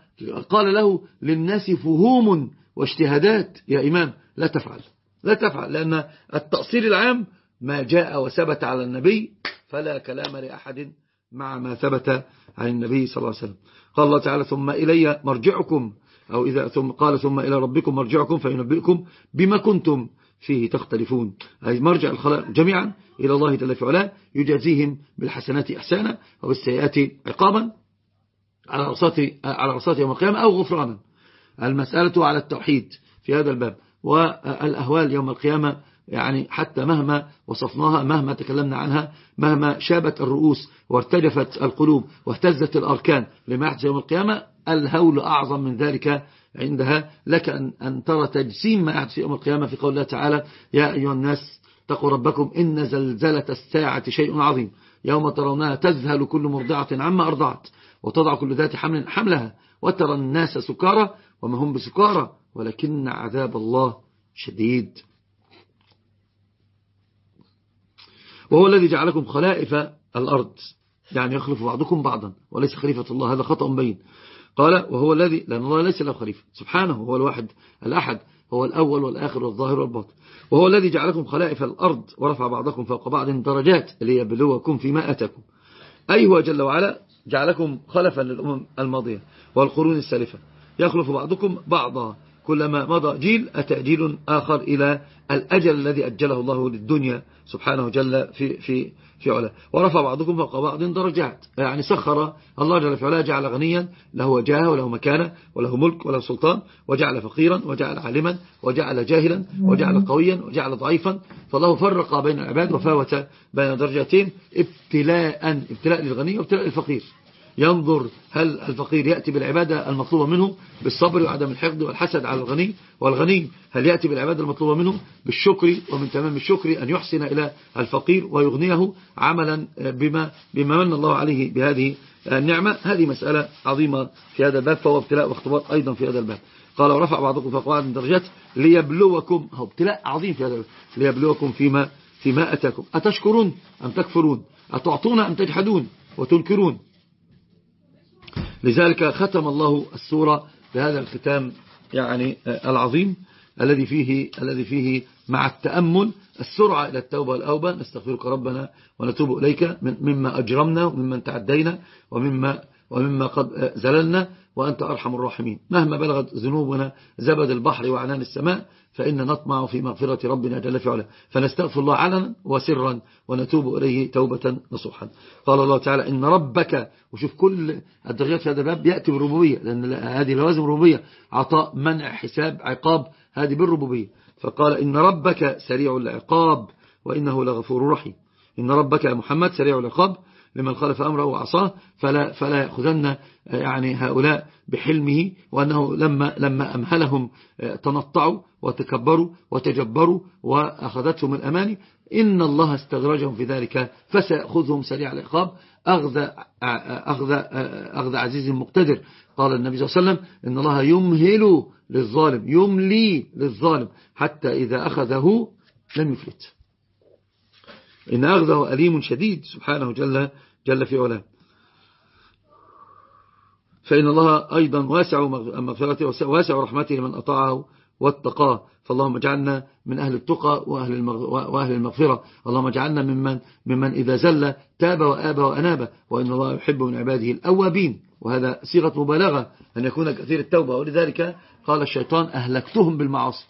قال له للناس فهوم واجتهادات. يا إمام لا تفعل. لا تفعل لأن التأصيل العام ما جاء وثبت على النبي فلا كلام لأحد مع ما ثبت عن النبي صلى الله عليه وسلم. قال الله تعالى ثم إلي مرجعكم. أو إذا ثم قال ثم إلى ربكم مرجعكم فينبئكم بما كنتم فيه تختلفون. أي مرجع الخلق جميعا إلى الله جل في علاه يجازيهم بالحسنات إحسانا وبالسيئات عقابا على رصات على رصات يوم القيامة أو غفرانا. المسألة على التوحيد في هذا الباب. والأهوال يوم القيامة يعني حتى مهما وصفناها مهما تكلمنا عنها مهما شابت الرؤوس وارتجفت القلوب واهتزت الأركان لما يحدث يوم القيامة الهول أعظم من ذلك عندها. لك أن ترى تجسيم ما يحدث يوم القيامة في قول الله تعالى يا أيها الناس تقوا ربكم إن زلزلة الساعة شيء عظيم. يوم ترونها تذهل كل مرضعة عما أرضعت وتضع كل ذات حمل حملها وترى الناس سكارى وما هم بسكارى ولكن عذاب الله شديد. وهو الذي جعلكم خلائف الأرض يعني يخلف بعضكم بعضا وليس خليفة الله هذا خطأ بين قال وهو الذي لأن الله ليس له خليفة. سبحانه هو الواحد الأحد هو الأول والآخر والظاهر والباطن. وهو الذي جعلكم خلائف الأرض ورفع بعضكم فوق بعض درجات ليبلوكم فيما أتاكم. أي هو جل وعلا جعلكم خلفا للأمم الماضية والقرون السالفة. يخلف بعضكم بعضا. كلما مضى جيل أتى جيل آخر إلى الأجل الذي أجله الله للدنيا سبحانه جل في, في, في علا ورفع بعضكم فوق بعض درجات. يعني سخر الله جل في علا جعل غنيا له وجاهه وله مكانة وله ملك وله سلطان وجعل فقيرا وجعل عالما وجعل جاهلا وجعل قويا وجعل ضعيفا. فالله فرق بين العباد وفاوت بين درجتين ابتلاء ابتلاء للغني وابتلاء للفقير. ينظر هل الفقير يأتي بالعبادة المطلوبة منه بالصبر وعدم الحقد والحسد على الغني والغني هل يأتي بالعبادة المطلوبة منه بالشكر ومن تمام الشكر أن يحسن إلى الفقير ويغنيه عملا بما, بما من الله عليه بهذه النعمة؟ هذه مسألة عظيمة في هذا الباب فهو ابتلاء واختبار أيضا في هذا الباب. قال ورفع بعضكم فوق بعض من درجات ليبلوكم هو ابتلاء عظيم في هذا الباب. ليبلوكم فيما فيما أتاكم أتشكرون أم تكفرون؟ أتعطون أم تجحدون وتنكرون؟ لذلك ختم الله السورة بهذا الختام يعني العظيم الذي فيه الذي فيه مع التأمل السرعة إلى التوبة والأوبة. نستغفرك ربنا ونتوب إليك مما أجرمنا وممن تعدينا ومما ومما قد زللنا وأنت أرحم الراحمين. مهما بلغت ذنوبنا زبد البحر وعنان السماء فإن نطمع في مغفرة ربنا جل في علا فنستغفر الله علنا وسرا ونتوب إليه توبة نصوحا. قال الله تعالى إن ربك وشوف كل الدرجات في هذا الباب يأتي بالربوبية لأن هذه لوازم الربوبية. عطاء منع حساب عقاب هذه بالربوبية. فقال إن ربك سريع العقاب وإنه لغفور رحيم. إن ربك يا محمد سريع العقاب لمن خالف أمره وعصاه فلا, فلا يأخذن يعني هؤلاء بحلمه وأنه لما, لما أمهلهم تنطعوا وتكبروا وتجبروا وأخذتهم الأماني إن الله استغرجهم في ذلك فسيأخذهم سريع العقاب أخذ, أخذ, أخذ عزيز مقتدر. قال النبي صلى الله عليه وسلم إن الله يمهل للظالم يملي للظالم حتى إذا أخذه لم يفلت. إن أخذه أليم شديد سبحانه جل, جل في علاه. فإن الله أيضا واسع مغفرته واسع رحمته لمن أطاعه واتقاه. فاللهم اجعلنا من أهل التقى وأهل, وأهل المغفرة. اللهم اجعلنا ممن, ممن إذا زل تاب وآب وأناب. وإن الله يحب من عباده الأوابين. وهذا صيغة مبالغة أن يكون كثير التوبة. ولذلك قال الشيطان أهلكتهم بالمعاصي.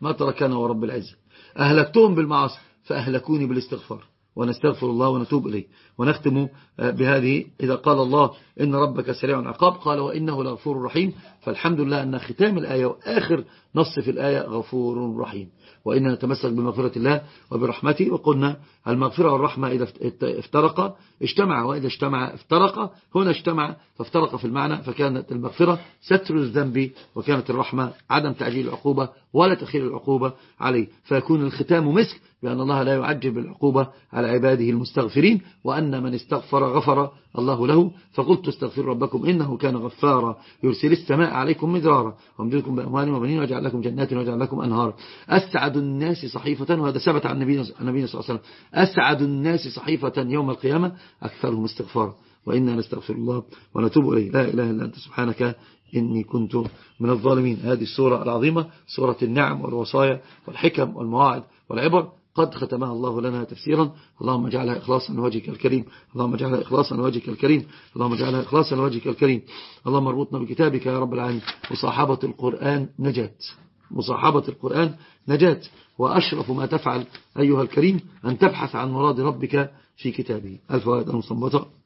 ما تركنا ورب العزة. أهلكتهم بالمعاصي. فأهلكوني بالاستغفار. ونستغفر الله ونتوب إليه. ونختم بهذه إذا قال الله إن ربك سريع العقاب قال وإنه لغفور رحيم. فالحمد لله أن ختام الآية وآخر نص في الآية غفور رحيم. وإننا نتمسك بمغفرة الله وبرحمته. وقلنا المغفرة والرحمة إذا افترق اجتمع وإذا اجتمع افترق هنا اجتمع فافترق في المعنى فكانت المغفرة ستر الذنب وكانت الرحمة عدم تعجيل العقوبة ولا تخير العقوبة عليه. فيكون الختام مسك بأن الله لا يعجب العقوبة على عباده المستغفرين وأن من استغفر غفر الله له فقلت استغفر ربكم إنه كان غفارا يرسل السماء عليكم مدرارا وأمددكم بأموال وبنين ويجعل لكم جنات ويجعل لكم أنهارا. أسعد الناس صحيفة وهذا ثبت عن النبي صلى الله عليه وسلم. أسعد الناس صحيفة يوم القيامة أكثرهم استغفارا وإنا نستغفر الله ونتوب إليه. لا إله إلا أنت سبحانك إني كنت من الظالمين. هذه السورة العظيمة سورة النعم والوصايا والحكم والمواعظ والعبر. قد ختمها الله لنا تفسيرا اللهم اجعلها إخلاصا لوجهك الكريم اللهم اجعلها إخلاصا لوجهك الكريم اللهم اجعلها إخلاصا لوجهك الكريم اللهم اربطنا بكتابك يا رب العالمين مصاحبة القرآن نجاة مصاحبة القرآن نجاة وأشرف ما تفعل أيها الكريم أن تبحث عن مراد ربك في كتابه الفوائد المصنبطة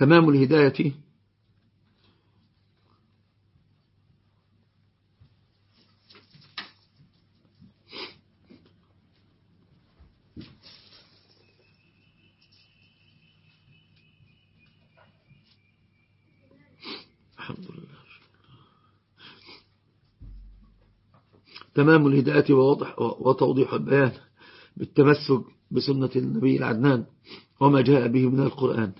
تمام الهداية؟ تمام الهداية ووضح وتوضيح البيان بالتمسك بسنة النبي العدنان وما جاء به من القرآن.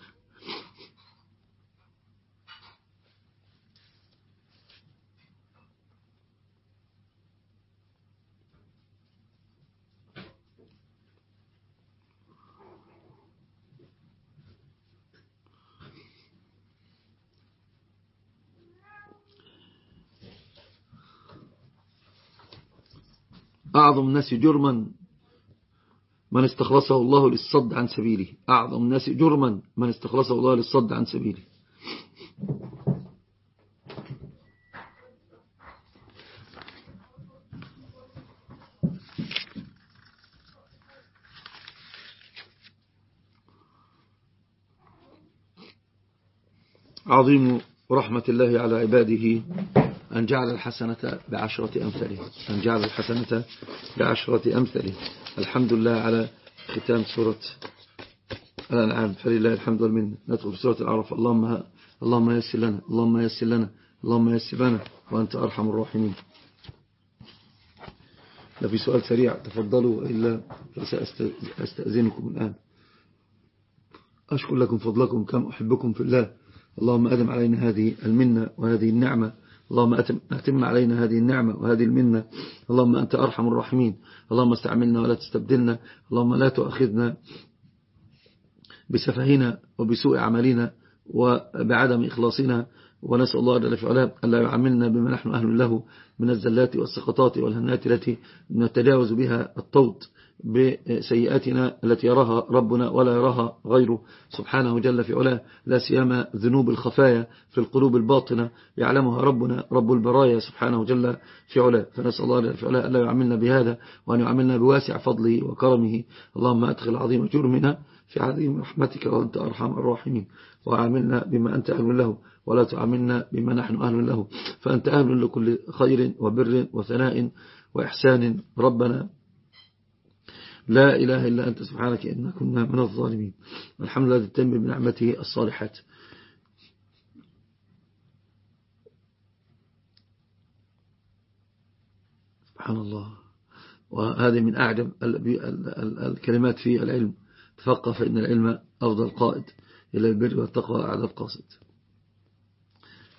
أعظم الناس جرما. من استخلصه الله للصد عن سبيله. أعظم الناس جرما. من استخلصه الله للصد عن سبيله. عظيم رحمة الله على عباده. أن جعل الحسنة بعشرة أمثله أن جعل الحسنة بعشرة أمثله الحمد لله على ختام سورة الأنعام. فلله الحمد والمنة. ندخل في سورة الأعراف. اللهم اللهم يسر لنا. اللهم يسر لنا. اللهم يسر لنا. وأنت أرحم الراحمين. لفي سؤال سريع تفضلوا. إلا فسأستأذنكم الآن. أشكر لكم فضلكم كم أحبكم في الله. اللهم أدم علينا هذه المنة وهذه النعمة. اللهم أتم علينا هذه النعمة وهذه المنة. اللهم أنت أرحم الراحمين. اللهم استعملنا ولا تستبدلنا. اللهم لا تؤخذنا بسفهنا وبسوء عملنا وبعدم إخلاصنا. ونسأل الله جل وعلا ألا يعاملنا بما نحن أهل له من الزلات والسقطات والهنات التي نتجاوز بها الطوط. بسيئاتنا التي يراها ربنا ولا يراها غيره. سبحانه جل في علاه. لا سيما ذنوب الخفايا في القلوب الباطنة. يعلمها ربنا رب البرايا. سبحانه جل في علاه. فنسأل الله جل في علاه ألا يعملنا بهذا وأن يعملنا بواسع فضله وكرمه. اللهم أدخل عظيم جرمنا في عظيم رحمتك وأنت أرحم الراحمين. وعاملنا بما أنت أهل له ولا تعاملنا بما نحن أهل له. فأنت أهل لكل خير وبر وثناء وإحسان. ربنا لا إله إلا أنت سبحانك إنا كنا من الظالمين. الحمد لله تتم بنعمته الصالحات سبحان الله. وهذه من أعجب الكلمات في العلم. تفقه فإن العلم أفضل قائد إلى البر والتقوى أعلى القاصد.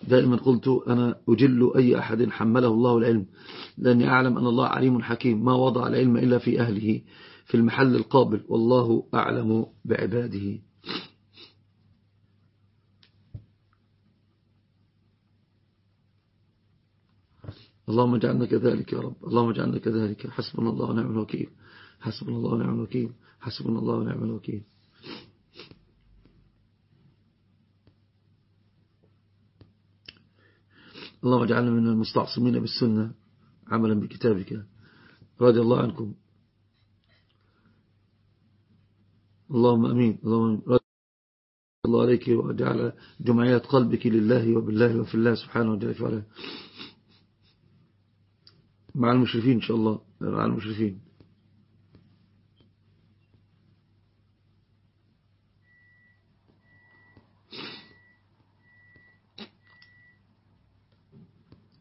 دائما قلت أنا أجل أي أحد حمله الله العلم لأني أعلم أن الله عليم حكيم. ما وضع العلم إلا في أهله. في المحل القابل والله أعلم بعباده. اللهم اجعلنا كذلك يا رب. اللهم اجعلنا كذلك. حسبنا الله ونعم الوكيل. حسبنا الله ونعم الوكيل. حسبنا الله ونعم الوكيل. اللهم اجعلنا من المستعصمين بالسنة عملا بكتابك. رضي الله عنكم. اللهم أمين. اللهم رضي الله عليك وجعل جمعيات قلبك لله وبالله وفي الله سبحانه وتعالى. مع المشرفين إن شاء الله. مع المشرفين.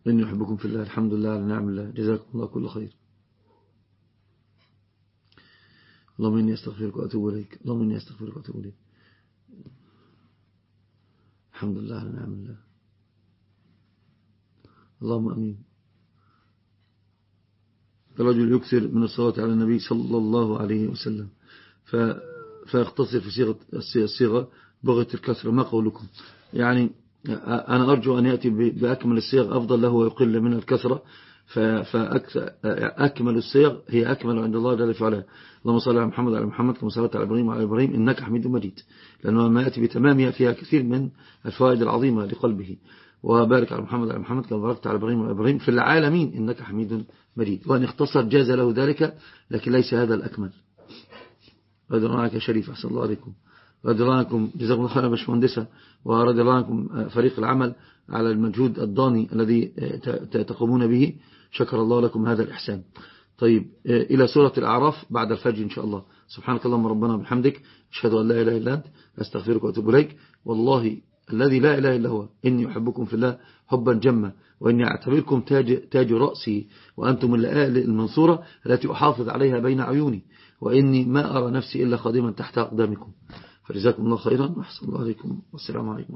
إني أحبكم في الله. الحمد لله. على نعم الله. جزاكم الله كل خير. اللهم إني أستغفرك وأتوب إليك. اللهم إني أستغفرك وأتوب إليك. الحمد لله على نعم الله. اللهم أمين. الرجل يكثر من الصلاة على النبي صلى الله عليه وسلم. فيختصر في صيغة الصيغة بغية الكثرة ما قولكم؟ يعني أنا أرجو أن يأتي بأكمل الصيغ. أفضل له ويقل من الكثرة فأكمل الصيغ هي أكمل عند الله جل وعلا. اللهم صل على محمد وعلى محمد كما صليت على إبراهيم وعلى إبراهيم إنك حميد مجيد. لأنه ما يأتي بتمامها فيها كثير من الفوائد العظيمة لقلبه. وبارك على محمد وعلى محمد كما باركت على إبراهيم وعلى إبراهيم في العالمين إنك حميد مجيد. وأن اختصر جاز له ذلك لكن ليس هذا الأكمل. عنك يا شريف أحسن الله عليكم. رضي الله عنكم جزاكم الله خيرا باشمهندسة. ورضي الله عنكم فريق العمل على المجهود الضاني الذي تقومون به. شكر الله لكم هذا الإحسان. طيب إلى سورة الأعراف بعد الفجر إن شاء الله. سبحانك اللهم ربنا بحمدك أشهد أن لا إله إلا أنت أستغفرك وأتوب إليك. والله الذي لا إله إلا هو إني أحبكم في الله حبا جما وإني أعتبركم تاج, تاج رأسي وأنتم الآل المنصورة التي أحافظ عليها بين عيوني وإني ما أرى نفسي إلا خادما تحت أقدامكم. فجزاكم الله خيرا وأحسن الله عليكم والسلام عليكم.